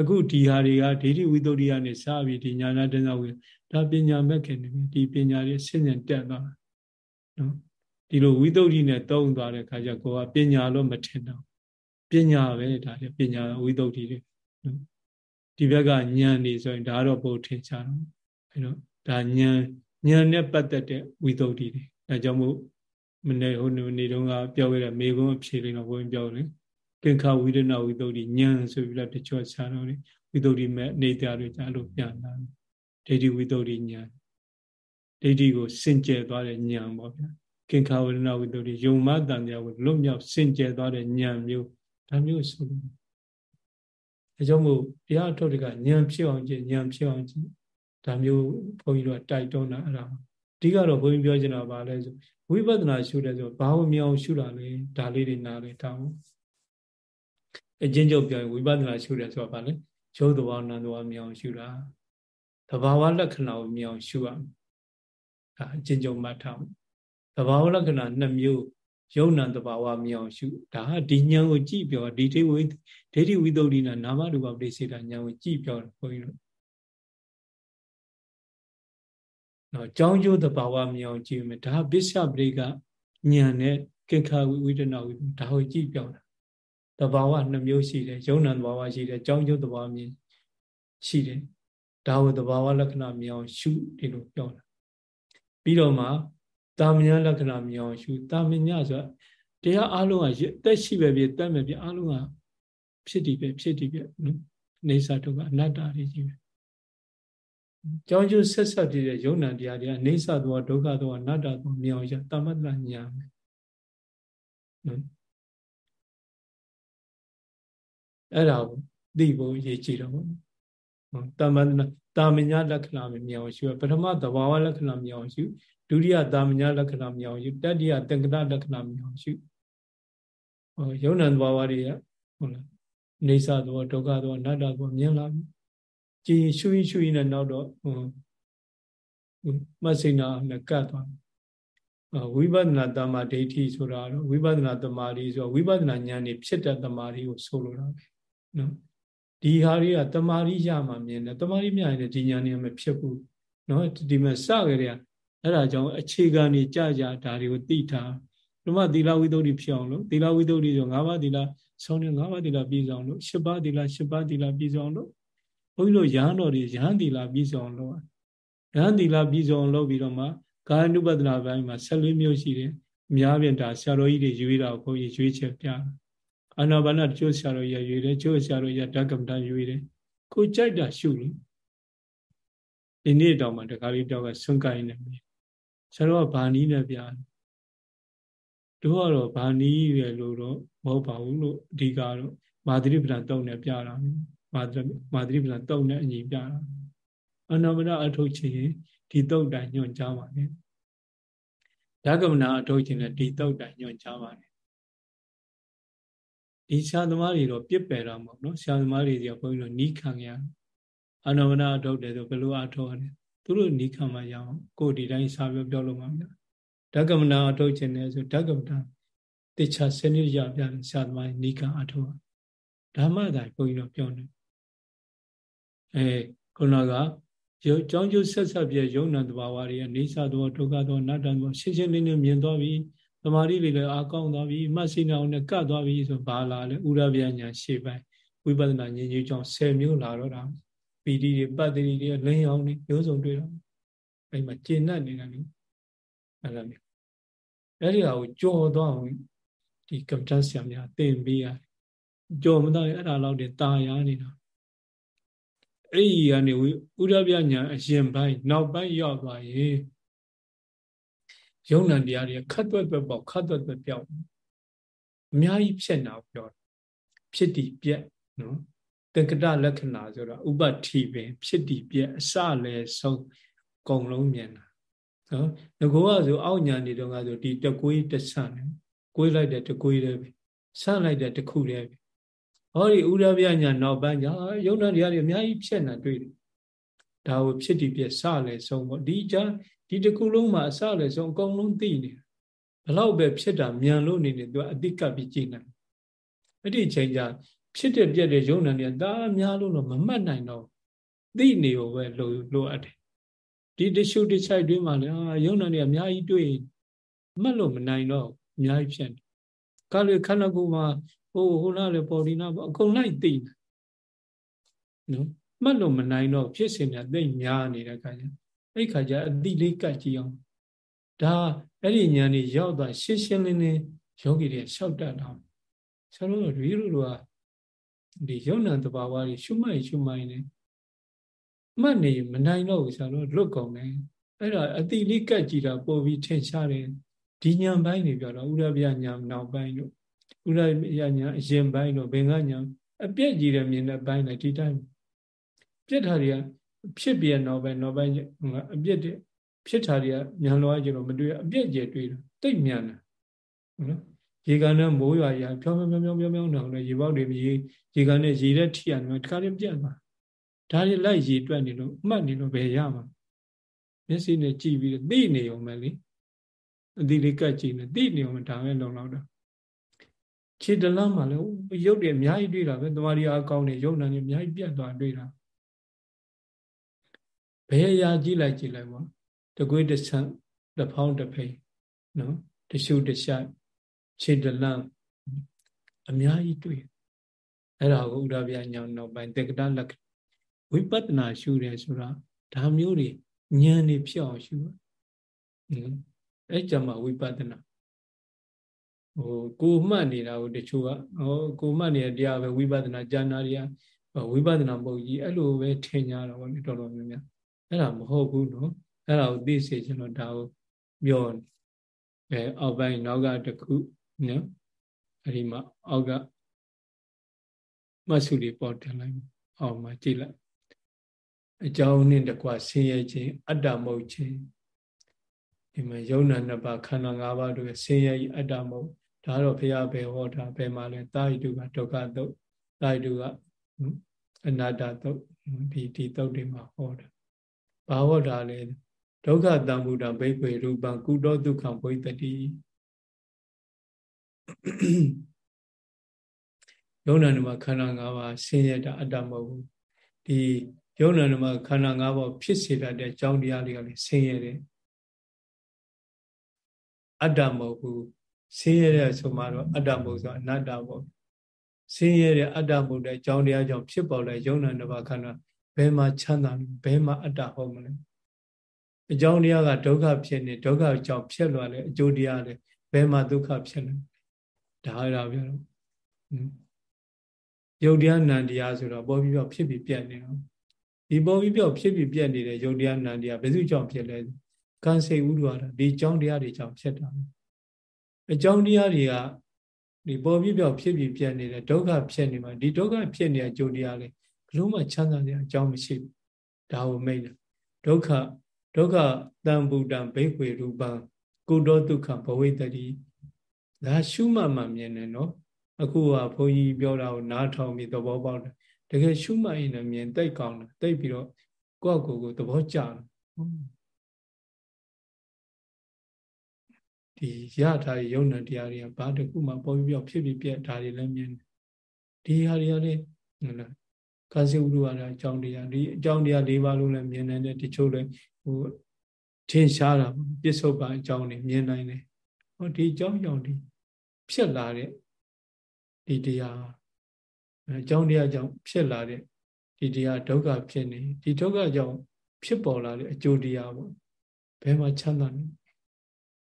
အခုဒီဟာတွေကဒိဋ္ဌိဝိသုဒ္ဓိကနေစပြီးဒီညာနာတဏ္ဍဝိဒါပညာမဂ္ဂင်တွေဒီပညာတွေဆင့်ဆင့်တက်သွားတာနော်ဒီလိုဝိသုဒ္ဓိနဲ့တုံးသွားတဲ့ခါကျကိုကပညာလို့မထင်တော့ပညာပဲဒါလေပညာဝိသုဒ္ဓိတွေနော်ဒီဘက်ကဉာဏ်နေဆိုရင်ဒါတော့ပို့ထင်ရှားတော့အဲတော့ဒါဉာဏ်ဉာဏ်နဲ့ပတ်သက်တဲ့ဝိသုဒ္ဓိတွေအဲကြောင့်မို့မနေ့ဟိုနေ့တုန်းကပြောခဲ့တဲ့မေကုံးအဖြေလေးတော့ဘုန်းကြီးပြောတယ် ကင်္ခဝိရဏဝိသုဒ္ဓိဉာဏ်ဆိုပြီးတော့တချို့ဆရာတော်တွေဝိသုဒ္ဓိမဲ့နေတာတွေကြားလို့ပြန်လာဒိဋ္ဌိဝိသုဒ္ဓိဉာဏ်ဒိဋ္ဌိကိုစင်ကြယ်သွားတဲ့ဉာဏ်ပေါ့ဗျာကင်္ခဝိရဏဝိသုဒ္ဓိယုံမတန်တရားကိုလွတ်မြောက်စင်ကြယ်သွားတဲ့ဉာဏ်မျိုးဒါမျိုးဆိုလို့အဲကြောင့်မို့တရားထုတ်တွေကဉာဏ်ဖြစ်အောင်ကျင့်ဉာဏ်ဖြစ်အောင်ကျင့်ဒါမျိုးဘုန်းကြီးတို့တိုက်တွန်းတာအဲ့ဒါဒီကတော့ဘုန်းကြီးပြောချင်တာပါလဲဆိုဝိပဿနာရှုတယ်ဆိုဘာဝမြောင်ရှုတာလဲဒါလေးတွေနားလဲတောင်း အချင်းချုပ်ပြောရင်ဝိပဿနာရှုတယ်ဆိုတာဘာလဲရုပ်သဘောနာမ်သဘောမြောင်ရှုတာသဘာဝလက္ခဏာကိုမြောင်ရှုရမယ်ဒါအချင်းချုပ်မှတ်ထားမယ်သဘာဝလက္ခဏာနှစ်မျိုးယုံနာတဘာဝမြောင်ရှုဒါဟာဒီဉာဏ်ကိုကြည့်ပြောဒီဒိဋ္ဌိဝိဒိဋ္ဌိဝိသုဒ္ဓိနာနာမရူပပရိစေတာဉာဏ်ကိုကြည့်ပြောတယ်ဘုန်းကြီးတို့နော်ကြောင်းကျိုးတဘာဝမြောင်ကြည့်မယ်ဒါပစ္စယပရိကဉာဏ်နဲ့ကိခဝိဝိဒနာဝိဒါကိုကြည့်ပြောတာ တဘာဝနှစ်မျိုးရှိတယ်ယုံနာတဘာဝရှိတယ်ကြောင်းကျိုးတဘာဝမြင်ရှိတယ်ဒါကိုတဘာဝလက္ခဏာမြောင်ရှုဒီလိုပြောတာပြီးတော့မှတာမညာလက္ခဏာမြောင်ရှုတာမညာဆိုတာတရားအလုံးကတက်ရှိပဲဖြစ်တက်မယ်ဖြစ်အလုံးကဖြစ်တည်ပဲဖြစ်တည်ပဲနော်နေစာတုကအနတ္တတွေကြီးပဲကြောင်းကျိုးဆက်ဆက်တည်တဲ့ယုံနာတရားတွေကနေစာသောဒုက္ခသောအနတ္တသောမြောင်ရတမတ္တညာမယ်နော် အဲ့ဒါကိုသိဖို့ရည်ကြည်တော့ဘောနော်တမတ္တတာမညာလက္ခဏာမြောင်ရှုပထမသဘာဝလက္ခဏာမြောင်ရှုဒုတိယတာမညာလက္ခဏာမြောင်ရှုတတိယသင်္ကတလက္ခဏာမြောင်ရှုဟောယုံနံသဘာဝတွေကဟုတ်လားနေစာသောဒုက္ခသောအနတ္တသောမြင်လာပြီကြည်ရှုရင်ရှုရင်လည်းနောက်တော့ဟိုမဆိနာနဲ့ကတ်သွားဝိပဿနာတမ္မာဒိဋ္ဌိဆိုတာတော့ဝိပဿနာတမာရီဆိုဝိပဿနာဉာဏ်นี่ဖြစ်တဲ့တမာရီကိုဆိုလိုတာပဲ နော်ဒီဟာတွေကတမာရီရမှမြင်တယ်တမာရီမြင်ရင်ဒီဉာဏ်นี่မဖြစ်ဘူးနော်ဒီမှာစကြတဲ့အဲ့ဒါကြောင့်အခြေခံနေကြကြဒါတွေကိုသိထားဓမ္မသီလဝိသုဒ္ဓိဖြစ်အောင်လို့သီလဝိသုဒ္ဓိဆို၅ပါးသီလဆောင်းနေ၅ပါးသီလပြည့်စုံလို့၈ပါးသီလ၈ပါးသီလပြည့်စုံလို့ဘုန်းကြီးတို့ရဟန်းတော်တွေရဟန်းသီလပြည့်စုံလို့ရဟန်းသီလပြည့်စုံလို့ပြီးတော့မှကာယ ानु ပဒနာပိုင်းမှာ14မျိုးရှိတယ်အများပြင်ဒါဆရာတော်ကြီးတွေရွေးတာကိုဘုန်းကြီးရွေးချက်ပြ အာနာပါနတချို့ဆရာတော်ကြီးရွေးတယ်ချို့ဆရာတော်ကြီးဓကမ္မတာရွေးတယ်ကိုကြိုက်တာရှုလို့ဒီနေ့တောင်မှတခါလေးတောက်ကဆွန့်ကိုင်းနေပြီဆရာတော်ကဗာနီးနဲ့ပြတို့ကတော့ဗာနီးရလို့တော့မဟုတ်ပါဘူးလို့အဓိကတော့မာသရိပဒံတုံနဲ့ပြတာမာသမာသရိပဒံတုံနဲ့အညီပြတာအနမရအထုတ်ချင်ဒီတုတ်တိုင်ညွန်ကြားပါနဲ့ဓကမနာအထုတ်ချင်လည်းဒီတုတ်တိုင်ညွန်ကြားပါနဲ့ ဒီဆရာသမားတွေတော့ပြစ်ပယ်တာမဟုတ်နော်ဆရာသမားတွေကြီးကဘုန်းကြီးတို့နီးခံရအနမနာအထုတ်တယ်ဆိုဘယ်လိုအထုတ်ရလဲသူတို့နီးခံမှရအောင်ကိုယ်ဒီတိုင်းစာပြောပြောလို့မှမရဓကမနာအထုတ်ခြင်းနဲ့ဆိုဓကမနာတေချာစနစ်ရပြတယ်ဆရာသမားနီးခံအထုတ်ဓမ္မတိုင်းဘုန်းကြီးတို့ပြောနေအဲခုနကရုပ်ကြောင်းကျုပ်ဆက်ဆက်ပြရုံဏတဘာဝတွေအနေစာသောဒုက္ခသောနတ္တသောရှင်းရှင်းလင်းလင်းမြင်သွားပြီသ မာဓိတွေလည်းအာကောင်းသွားပြီမှတ်စိနေအောင်နဲ့ကတ်သွားပြီဆိုဘာလာလဲဥရဗျာညာရှေ့ပိုင်းဝိပဿနာဉာဏ်ကြီးကြောင့်10မျိုးလာတော့တာပီတိတွေပတ္တိတွေလင်းအောင်နေမျိုးစုံတွေ့တော့အဲ့မှာကျင့်တတ်နေတာလေအဲ့လိုမျိုးအဲ့ဒီဟာကိုကြော်သွားအောင်ဒီကမ္ဘာဆရာများသင်ပေးရတယ်ကြော်မတော့အဲ့ဒါလောက်တင်ตาရနေတာအဲ့ဒီကနေဥရပြညာအရင်ပိုင်းနောက်ပိုင်းရောက်သွားရင် ယုံ nant တရားတွေခတ်သွက်သွက်ပေါက်ခတ်သွက်သွက်ပြောက်အများကြီးဖြစ်နေတာပြောဖြစ်တည်ပြက်နော်တက္ကတလက္ခဏာဆိုတာဥပတိပင်ဖြစ်တည်ပြက်အစလည်းဆုံးကုံလုံးမြင်တာနော်ငကောကဆိုအောက်ညာနေတော့ကဆိုဒီတကွေးတဆန်တယ်ကွေးလိုက်တဲ့တကွေးတည်းပဲဆန့်လိုက်တဲ့တခုတည်းပဲဟောဒီဥရပြညာနောက်ပိုင်းညာယုံနာတရားတွေအများကြီးဖြစ်နေတွေ့တယ်ဒါကိုဖြစ်တည်ပြက်စလည်းဆုံးပေါ့ဒီကြ ဒီတခုလုံးမှာအစလည်းဆုံးအကုန်လုံးသိနေဘလောက်ပဲဖြစ်တာမြန်လို့နေနေသူကအတိကပ်ပြီးကြည်နေအဲ့ဒီချိန်ကျဖြစ်တဲ့ပြက်တဲ့ယုံနာတွေဒါများလို့တော့မမှတ်နိုင်တော့သိနေရောပဲလိုလိုအပ်တယ်ဒီတရှုတချိုက်တွင်းမှာလည်းအာယုံနာတွေအများကြီးတွေ့မှတ်လို့မနိုင်တော့အများကြီးဖြစ်တယ်ကလေခန္ဓာကိုယ်မှာဟိုဟိုလားလေပေါ်ဒီနာအကုန်လိုက်သိနေနော်မှတ်လို့မနိုင်တော့ဖြစ်စဉ်များသိများနေတဲ့ခါကျ အဲ့ခါကျအတိလေးကတ်ကြည့်အောင်ဒါအဲ့ဒီဉာဏ်ကြီးရောက်သွားရှင်းရှင်းလင်းလင်းယောဂီတွေလျှောက်တတ်တာဆရာတို့တွေလူတို့ကဒီယုံနံတဘာဝတွေရှုမှတ်ရှုမှတ်နေမှတ်နေမနိုင်တော့ဘူးဆရာတို့လွတ်ကုန်တယ်အဲ့ဒါအတိလေးကတ်ကြည့်တာပို့ပြီးထင်ရှားတယ်ဒီညာပိုင်းတွေပြောတော့ဥရပြညာနောက်ပိုင်းတို့ဥရပြညာအရင်ပိုင်းတို့ဘင်္ဂညာအပြည့်ကြီးတယ်မြင်တဲ့ပိုင်းလည်းဒီတိုင်းပြစ်တာတွေက ဖြစ်ပြနောက်ပိုင်းနောက်ပိုင်းအပြစ်တွေဖြစ်တာတွေကမြန်လွားကြတော့မတွေ့အပြည့်ကျတွေ့တာတိတ်မြန်တယ်နော်ရေကန်နဲ့မိုးရွာရဖြောင်းဖြောင်းဖြောင်းဖြောင်းဖြောင်းတောင်နဲ့ရေပေါက်တွေမြေရေကန်နဲ့ရေတဲ့ထိရတယ်တခါတည်းပြတ်သွားဒါတွေလိုက်ရေတွက်နေလို့မှတ်နေလို့ဘယ်ရမှာမျက်စိနဲ့ကြည့်ပြီးသိနေုံပဲလေအတိလေးကတ်ကြည့်နေသိနေုံဒါပဲလုံလောက်တာခြေတလားမှလည်းရုပ်တွေအများကြီးတွေ့တာပဲတမာရီအကောင်းနေရုပ်နာနေအများကြီးပြတ်သွားတွေ့တာ ဘယ်အရာကြည့်လိုက်ကြည့်လိုက်ပါတကွေးတဆန့်တဖောင်းတဖိန်နော်တရှုတရှခြေတလန့်အများကြီးတွေ့အဲ့ဒါကိုဥဒ္ဒဗျာညောင်းနောက်ပိုင်းတေကတလက္ခဝိပဿနာရှုတယ်ဆိုတာဒါမျိုးတွေဉာဏ်တွေဖြစ်အောင်ရှုအဲ့ကြမှာဝိပဿနာဟိုကိုမှတ်နေတာကိုတချို့ကဟောကိုမှတ်နေတဲ့တရားပဲဝိပဿနာဉာဏ်နာတွေကဝိပဿနာမဟုတ်ကြီးအဲ့လိုပဲထင်ကြတာပေါ့လေတော်တော်များများ အဲ့ဒါမဟုတ်ဘူးနော်အဲ့ဒါကိုသိစေချင်တော့ဒါကိုပြောအဲအောက်ပိုင်းနောက်ကတခုနော်အဲ့ဒီမှာအောက်ကမဆုတွေပေါ်တင်လိုက်အောက်မှာကြည့်လိုက်အကြောင်းနဲ့တကွဆင်းရဲခြင်းအတ္တမဟုတ်ခြင်းဒီမှာယုံနာနှစ်ပါးခန္ဓာ၅ပါးတို့ဆင်းရဲအတ္တမဟုတ်ဒါတော့ဘုရားပဲဟောတာဘယ်မှာလဲတာဟိတုကဒုက္ခသုတ်တာဟိတုကအနာတ္တသုတ်ဒီဒီသုတ်တွေမှာဟောတာ ဘာဟောတာလဲဒုက္ခတံဗုဒ္ဓဘိက္ခေရူပံကုတောဒုက္ခဘိတတိယုံနာနမခန္ဓာ၅ပါးဆင်းရဲတာအတ္တမဟုတ်ဘူးဒီယုံနာနမခန္ဓာ၅ပါးဖြစ်စေတတ်တဲ့အကြောင်းတရားတွေကလည်းဆင်းရဲတယ်အတ္တမဟုတ်ဘူးဆင်းရဲတဲ့ဆိုမှတော့အတ္တမဟုတ်ဆိုအနတ္တပေါ့ဆင်းရဲတဲ့အတ္တမဟုတ်တဲ့အကြောင်းတရားကြောင့်ဖြစ်ပေါ်တဲ့ယုံနာနမခန္ဓာ ဘယ်မှာချမ်းသာလဲဘယ်မှာအတ္တဟုတ်မလဲအကြောင်းတရားကဒုက္ခဖြစ်နေဒုက္ခကြောင့်ဖြစ်လာတယ်အကျိုးတရားလည်းဘယ်မှာဒုက္ခဖြစ်လဲဒါရတာပြောတော့ယုတ်တရားနံတရားဆိုတော့ပေါ်ပြီးပြောဖြစ်ပြီးပြတ်နေတော့ဒီပေါ်ပြီးပြောဖြစ်ပြီးပြတ်နေတဲ့ယုတ်တရားနံတရားဘယ်သူကြောင့်ဖြစ်လဲကံစိတ်ဥဒ္ဒဝါဒဒီအကြောင်းတရားတွေကြောင့်ဖြစ်တာအကြောင်းတရားတွေကဒီပေါ်ပြီးပြောဖြစ်ပြီးပြတ်နေတဲ့ဒုက္ခဖြစ်နေမှာဒီဒုက္ခဖြစ်နေတဲ့အကျိုးတရားလေး ဘလို့မှချမ်းသာတဲ့အကြောင်းမရှိဘူးဒါကိုမိတ်တယ်ဒုက္ခဒုက္ခတံဗုဒ္ဓံဘိက္ခွေရူပံကုတောဒုက္ခဘဝိတ္တိဒါရှုမှတ်မှမြင်တယ်နော်အခုကဘုန်းကြီးပြောတာကိုနားထောင်ပြီးသဘောပေါက်တယ်တကယ်ရှုမှတ်ရင်လည်းမြင်တိတ်ကောင်းတယ်တိတ်ပြီးတော့ကိုယ့်ကိုယ်ကိုသဘောကျတယ်ဒီရထားရုံနဲ့တရားတွေကဘာတခုမှပေါ်ပြီးပြောဖြစ်ပြီးပြက်ဒါတွေလည်းမြင်တယ်ဒီဟာတွေကလည်းဟုတ်လား ကာစီဥဒ္ဒဝါဒအကြောင်းတရားဒီအကြောင်းတရား၄ပါးလုံးလည်းမြင်နိုင်တယ်တချို့လည်းဟိုထင်ရှားတာပစ္စုပန်အကြောင်းတွေမြင်နိုင်တယ်ဟောဒီအကြောင်းကြောင့်ဒီဖြစ်လာတဲ့ဒီတရားအကြောင်းတရားကြောင့်ဖြစ်လာတဲ့ဒီတရားဒုက္ခဖြစ်နေဒီဒုက္ခကြောင့်ဖြစ်ပေါ်လာတဲ့အကျိုးတရားပေါ့ဘယ်မှာချမ်းသာနေ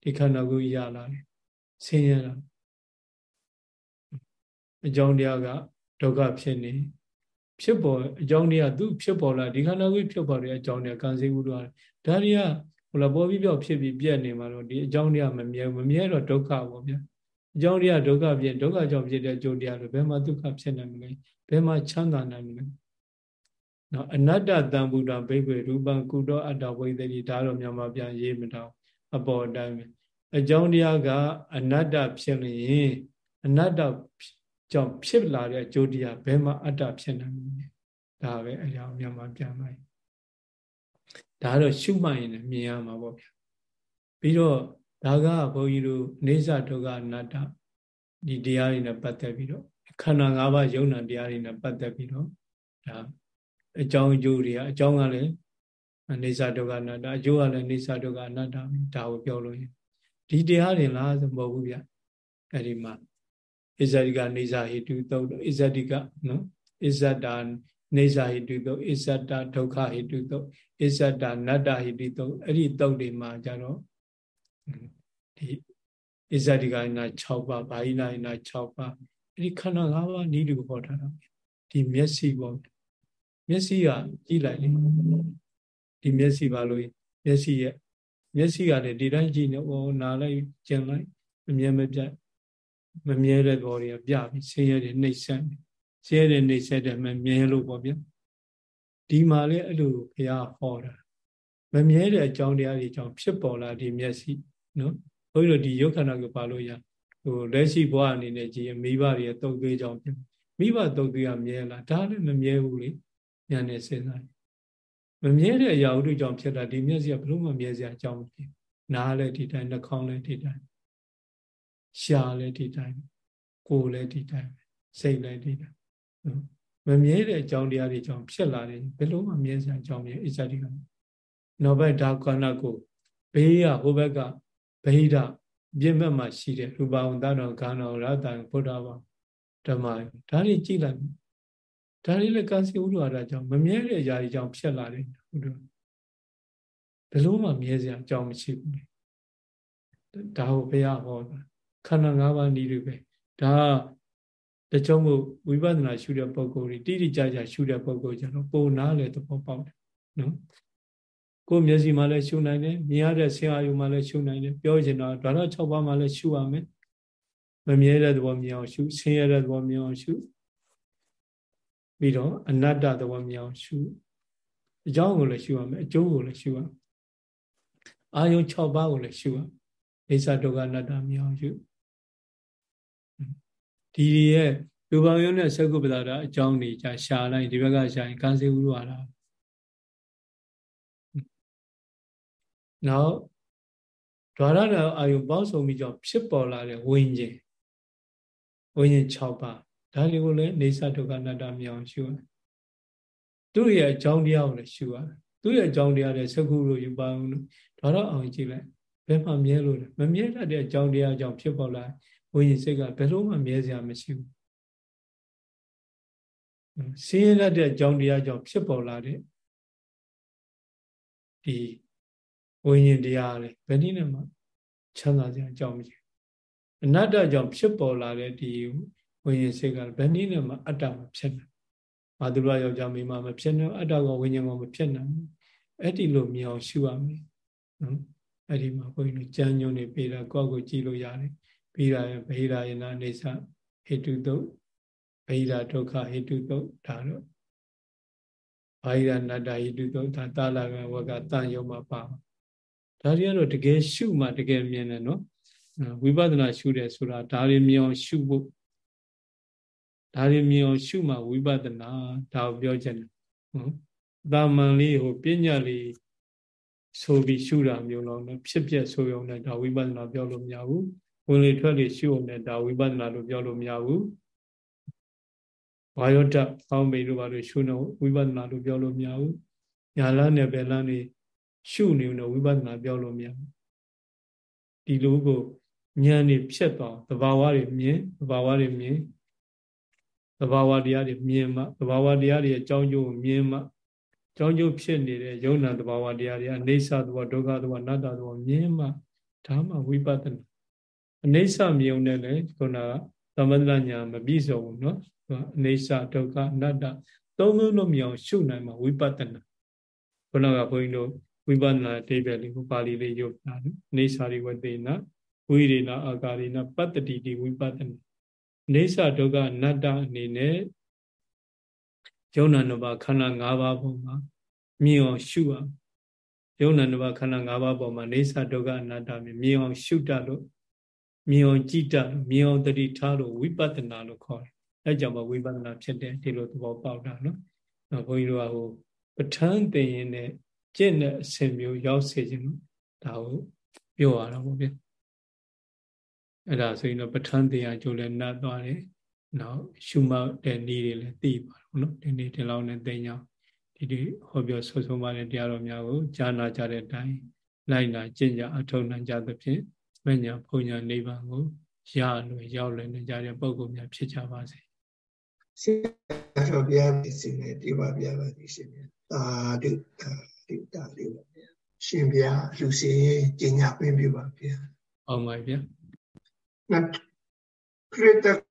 ဒီခန္ဓာကိုယ်ရလာတယ်ဆင်းရဲတာအကြောင်းတရားကဒုက္ခဖြစ်နေ ဖြစ်ပေါ်အကြောင်းတရားသူဖြစ်ပေါ်လာဒီခန္ဓာကိုယ်ဖြစ်ပေါ်တဲ့အကြောင်းတရားကံစေဥဒ္ဒဒါတွေကဟိုလာပေါ်ပြီးပြောက်ဖြစ်ပြီးပြက်နေမှာတော့ဒီအကြောင်းတရားမမြဲမမြဲတော့ဒုက္ခပေါ့ဗျာအကြောင်းတရားဒုက္ခဖြစ်ဒုက္ခကြောင့်ဖြစ်တဲ့အကျိုးတရားတွေဘယ်မှာဒုက္ခဖြစ်နိုင်မလဲဘယ်မှာချမ်းသာနိုင်မလဲနော်အနတ္တတံဗုဒ္ဓဘိက္ခေရူပံကုတောအတ္တဝိသေတိဒါတော့မြန်မာပြန်ရေးမတော့အပေါ်အတိုင်းပဲအကြောင်းတရားကအနတ္တဖြစ်ရင်အနတ္တ ကြောင့်ဖြစ်လာတဲ့အကျိုးတရားဘယ်မှာအတ္တဖြစ်နိုင်မလဲဒါပဲအရာမြန်မာပြန်လိုက်ဒါတော့ရှုမှတ်ရင်လည်းမြင်ရမှာပေါ့ဗျာပြီးတော့ဒါကဘုန်းကြီးတို့နေသဒုက္ခအနတ္တဒီတရားတွေနဲ့ပတ်သက်ပြီးတော့ခန္ဓာ၅ပါးယုံနာတရားတွေနဲ့ပတ်သက်ပြီးတော့ဒါအကြောင်းအကျိုးတွေကအကြောင်းကလည်းနေသဒုက္ခအနတ္တအကျိုးကလည်းနေသဒုက္ခအနတ္တဒါကိုပြောလို့ရင်ဒီတရားတွေလားဆိုမဟုတ်ဘူးဗျအဲ့ဒီမှာ ဣဇတိကနေဇာဟိတုသုတ်ဣဇတိကနော်ဣဇတာနေဇာဟိတုသုတ်ဣဇတာဒုက္ခဟိတုသုတ်ဣဇတာနတ္တဟိတုသုတ်အဲ့ဒီသုတ်တွေမှာကြတော့ဒီဣဇတိကနာ6ပါးဘာဟိနာနာ6ပါးအဲ့ဒီခန္ဓာ၅ပါးဤလူဟောထားတာဒီမျက်စိပေါ့မျက်စိကကြည့်လိုက်လေဒီမျက်စိပါလို့မျက်စိရဲ့မျက်စိကလည်းဒီတိုင်းကြည့်နေဩနားလိုက်ကျင်လိုက်အမြဲမပြတ် မမြဲတဲ့ဘောတွေကပြပြီးဆင်းရဲတွေနှိမ့်ဆက်ဆင်းရဲတွေနှိမ့်ဆက်တယ်မမြဲလို့ပေါ့ဗျဒီမှာလည်းအဲ့လိုဘုရားဟောတာမမြဲတဲ့အကြောင်းတရားတွေကြောင့်ဖြစ်ပေါ်လာဒီမျက်စိနော်ဘုန်းကြီးတို့ဒီယုတ်ခန္ဓာကိုပါလို့ရဟိုလက်ရှိဘဝအနေနဲ့ကြည်မိဘတွေတုတ်သွေးကြောင့်ဖြစ်မိဘတုတ်သွေးကမြဲလားဒါလည်းမမြဲဘူးလေညာနဲ့စဉ်းစားမမြဲတဲ့အရာဥဒုကြောင့်ဖြစ်တာဒီမျက်စိကဘလို့မမြဲစရာအကြောင်းမဖြစ်နားလည်းဒီတိုင်းနှာခေါင်းလည်းဒီတိုင်း ရှားလည်းဒီတိုင်းကိုယ်လည်းဒီတိုင်းစိတ်လည်းဒီတိုင်းမမြဲတဲ့အကြောင်းတရားတွေကြောင့်ဖြစ်လာတယ်ဘယ်လို့မှမြဲစရာအကြောင်းမျိုးအစ္စတိကနောက်ဘက်ဒါကဏကိုဘေးကဟိုဘက်ကဗဟိတပြင်းဘက်မှာရှိတဲ့ရူပဝန္တတော်ခန္ဓာရတ္တဘုဒ္ဓဘာဓမ္မဒါတွေကြည့်လိုက်ဒါတွေလည်းကံစီဥဒ္ဒရာကြောင့်မမြဲတဲ့အရာတွေကြောင့်ဖြစ်လာတယ်ဟုတ်တယ်ဘယ်လို့မှမြဲစရာအကြောင်းမရှိဘူးဒါကိုဘုရားဟောတာ ခန္ဓာ၅ပါးနည်းတွေပဲဒါတချို့မို့ဝိပဿနာရှုတဲ့ပုံကိုယ်တွေတိတိကျကျရှုတဲ့ပုံကိုယ်ကျတော့ပုံနာလေသဘောပေါက်တယ်နော်ကိုယ်မျက်စိမှလည်းရှုနိုင်တယ်မြင်ရတဲ့ဆင်အာယုမှလည်းရှုနိုင်တယ်ပြောချင်တော့ဒါတော့6ပါးမှလည်းရှုရမယ်မမြဲတဲ့သဘောမြင်အောင်ရှုဆင်းရဲတဲ့သဘောမြင်အောင်ရှုပြီးတော့အနတ္တသဘောမြင်အောင်ရှုအကြောင်းကိုလည်းရှုရမယ်အကျိုးကိုလည်းရှုရအာယုံ6ပါးကိုလည်းရှုရအိသဒုက္ခအနတ္တမြင်အောင်ရှု ဒီရဲ့လူပေါင်းရုံးနဲ့သက္ကုပ္ပဒါအကြောင်းတွေじゃရှာလိုက်ဒီဘက်ကရှာရင်ကံစေဥရဝါဒနောက်ဒွါရနာအာယုပေါင်းစုံပြီးကြောင့်ဖြစ်ပေါ်လာတဲ့ဝိညာဉ်ဝိညာဉ်6ပါးဒါလေးကိုလည်းနေသဒုက္ခအနတ္တမြောင်ရှုရသူ့ရဲ့အကြောင်းတရားကိုလည်းရှုရသူ့ရဲ့အကြောင်းတရားတွေသက္ကုလို့ယူပါအောင်လို့ဒါတော့အောင်ကြည့်လိုက်ဘယ်မှမြဲလို့လဲမမြဲတတ်တဲ့အကြောင်းတရားကြောင့်ဖြစ်ပေါ်လာ ဝိညာဉ်စိတ်ကဘယ်လို့မှမြဲစရာမရှိဘူးဆင်းရဲတဲ့အကြောင်းတရားကြောင့်ဖြစ်ပေါ်လာတဲ့ဒီဝိညာဉ်တရားလေဘယ်နည်းနဲ့မှချမ်းသာစရာအကြောင်းမရှိအနတ္တကြောင့်ဖြစ်ပေါ်လာတဲ့ဒီဝိညာဉ်စိတ်ကဘယ်နည်းနဲ့မှအတ္တမဖြစ်နိုင်ဘာသူရယောက်ျားမိန်းမမဖြစ်နိုင်အတ္တကဝိညာဉ်ကမဖြစ်နိုင်အဲ့ဒီလိုမြင်အောင်ရှုရမယ်နော်အဲ့ဒီမှာဘုန်းကြီးတို့ကြံညုံနေပေးတာကိုယ့်ကိုကြည့်လို့ရတယ် ပြီးတာဗေဒာယနာနေသဟေတုတုဗေဒာဒုက္ခဟေတုတုဒါတော့ဘာဟိရနတ္တဟိတုတုဒါတာလာကဝကတန်ယုံမှာပါဒါတွေကတော့တကယ်ရှုမှတကယ်မြင်တယ်နော်ဝိပဿနာရှုတယ်ဆိုတာဒါတွေမြင်အောင်ရှုဖို့ဒါတွေမြင်အောင်ရှုမှဝိပဿနာဒါကိုပြောချင်တယ်နော်တာမန်လေးဟိုပညာလေးဆိုပြီးရှုတာမျိုးတော့ဖြစ်ပြဆိုရုံနဲ့ဒါဝိပဿနာပြောလို့မရဘူး ဝင်လေထွက်လေရှုုံနဲ့ဒါဝိပဿနာလို့ပြောလို့မရဘူးဝါယောတဖောင်းမိလို့ပါလို့ရှုနေဝိပဿနာလို့ပြောလို့မရဘူးညာလန်းနဲ့ပဲလန်းနေရှုနေလို့ဝိပဿနာပြောလို့မရဘူးဒီလိုကိုဉာဏ်နေဖြစ်သွားသဘာဝတွေမြင်သဘာဝတွေမြင်သဘာဝတရားတွေမြင်မှသဘာဝတရားတွေအကြောင်းကျိုးကိုမြင်မှအကြောင်းကျိုးဖြစ်နေတဲ့ယုံနာသဘာဝတရားတွေအနေဆာသဘောဒုက္ခသဘောအနတ္တသဘောမြင်မှဒါမှဝိပဿနာ အနေဆမြုံနဲ့လည်းခုနကသမထညာမပြည့်စုံဘူးเนาะအနေဆဒုက္ခအနတ္တသုံးလုံးလုံးမြောင်ရှုနိုင်မှာဝိပဿနာခုနကဘုန်းကြီးတို့ဝိပဿနာအဓိပ္ပာယ်လေးကိုပါဠိလေးရုပ်တာအနေဆာရိဝတေနဝိရိဏအာကာရိဏပတ္တိတိဝိပဿနာအနေဆဒုက္ခအနတ္တအနေနဲ့ယုံနာနဘခန္ဓာ၅ပါးပုံမှာမြင်အောင်ရှုအောင်ယုံနာနဘခန္ဓာ၅ပါးပုံမှာနေဆဒုက္ခအနတ္တမြင်အောင်ရှုတတ်လို့ မြင်အောင်ကြည်တတ်မြင်အောင်တတိထားလို့ဝိပဿနာလို့ခေါ်တယ်။အဲကြောင့်မဝိပဿနာဖြစ်တယ်ဒီလိုသဘောပေါက်တာနော်။နော်ဘုန်းကြီးတို့ကဟိုပဋ္ဌာန်းသင်ရင်နဲ့ကျင့်တဲ့အစဉ်မျိုးရောက်စေခြင်းလို့ဒါကိုပြောရတာပေါ့ဗျ။အဲ့ဒါဆိုရင်တော့ပဋ္ဌာန်းသင်ရကြိုးလည်းနတ်သွားတယ်။နောက်ရှုမှတ်တဲ့နည်းတွေလည်းသိပါတော့နော်။ဒီနေ့ဒီလောက်နဲ့သိညာဒီဒီဟောပြောဆွဆုံးပါတဲ့တရားတော်များကိုကြားနာကြတဲ့အတိုင်းလိုက်နာကျင့်ကြအထောက်နိုင်ကြသဖြင့် မညာဘုံညာနိဗ္ဗာန်ကိုရလွယ်ရောက်လွယ်နေကြတဲ့ပုဂ္ဂိုလ်များဖြစ်ကြပါစေဆရာတော်ဘုရားပြည့်နေဒီပါဘုရားပါဒီရှင်မြတ်သာဓုသာဓုတာလေးပါဗျာရှင်ဘုရားလူစီကျင့်ညာပင်ပြပါဗျာအောင်ပါဗျာနတ်ခရစ်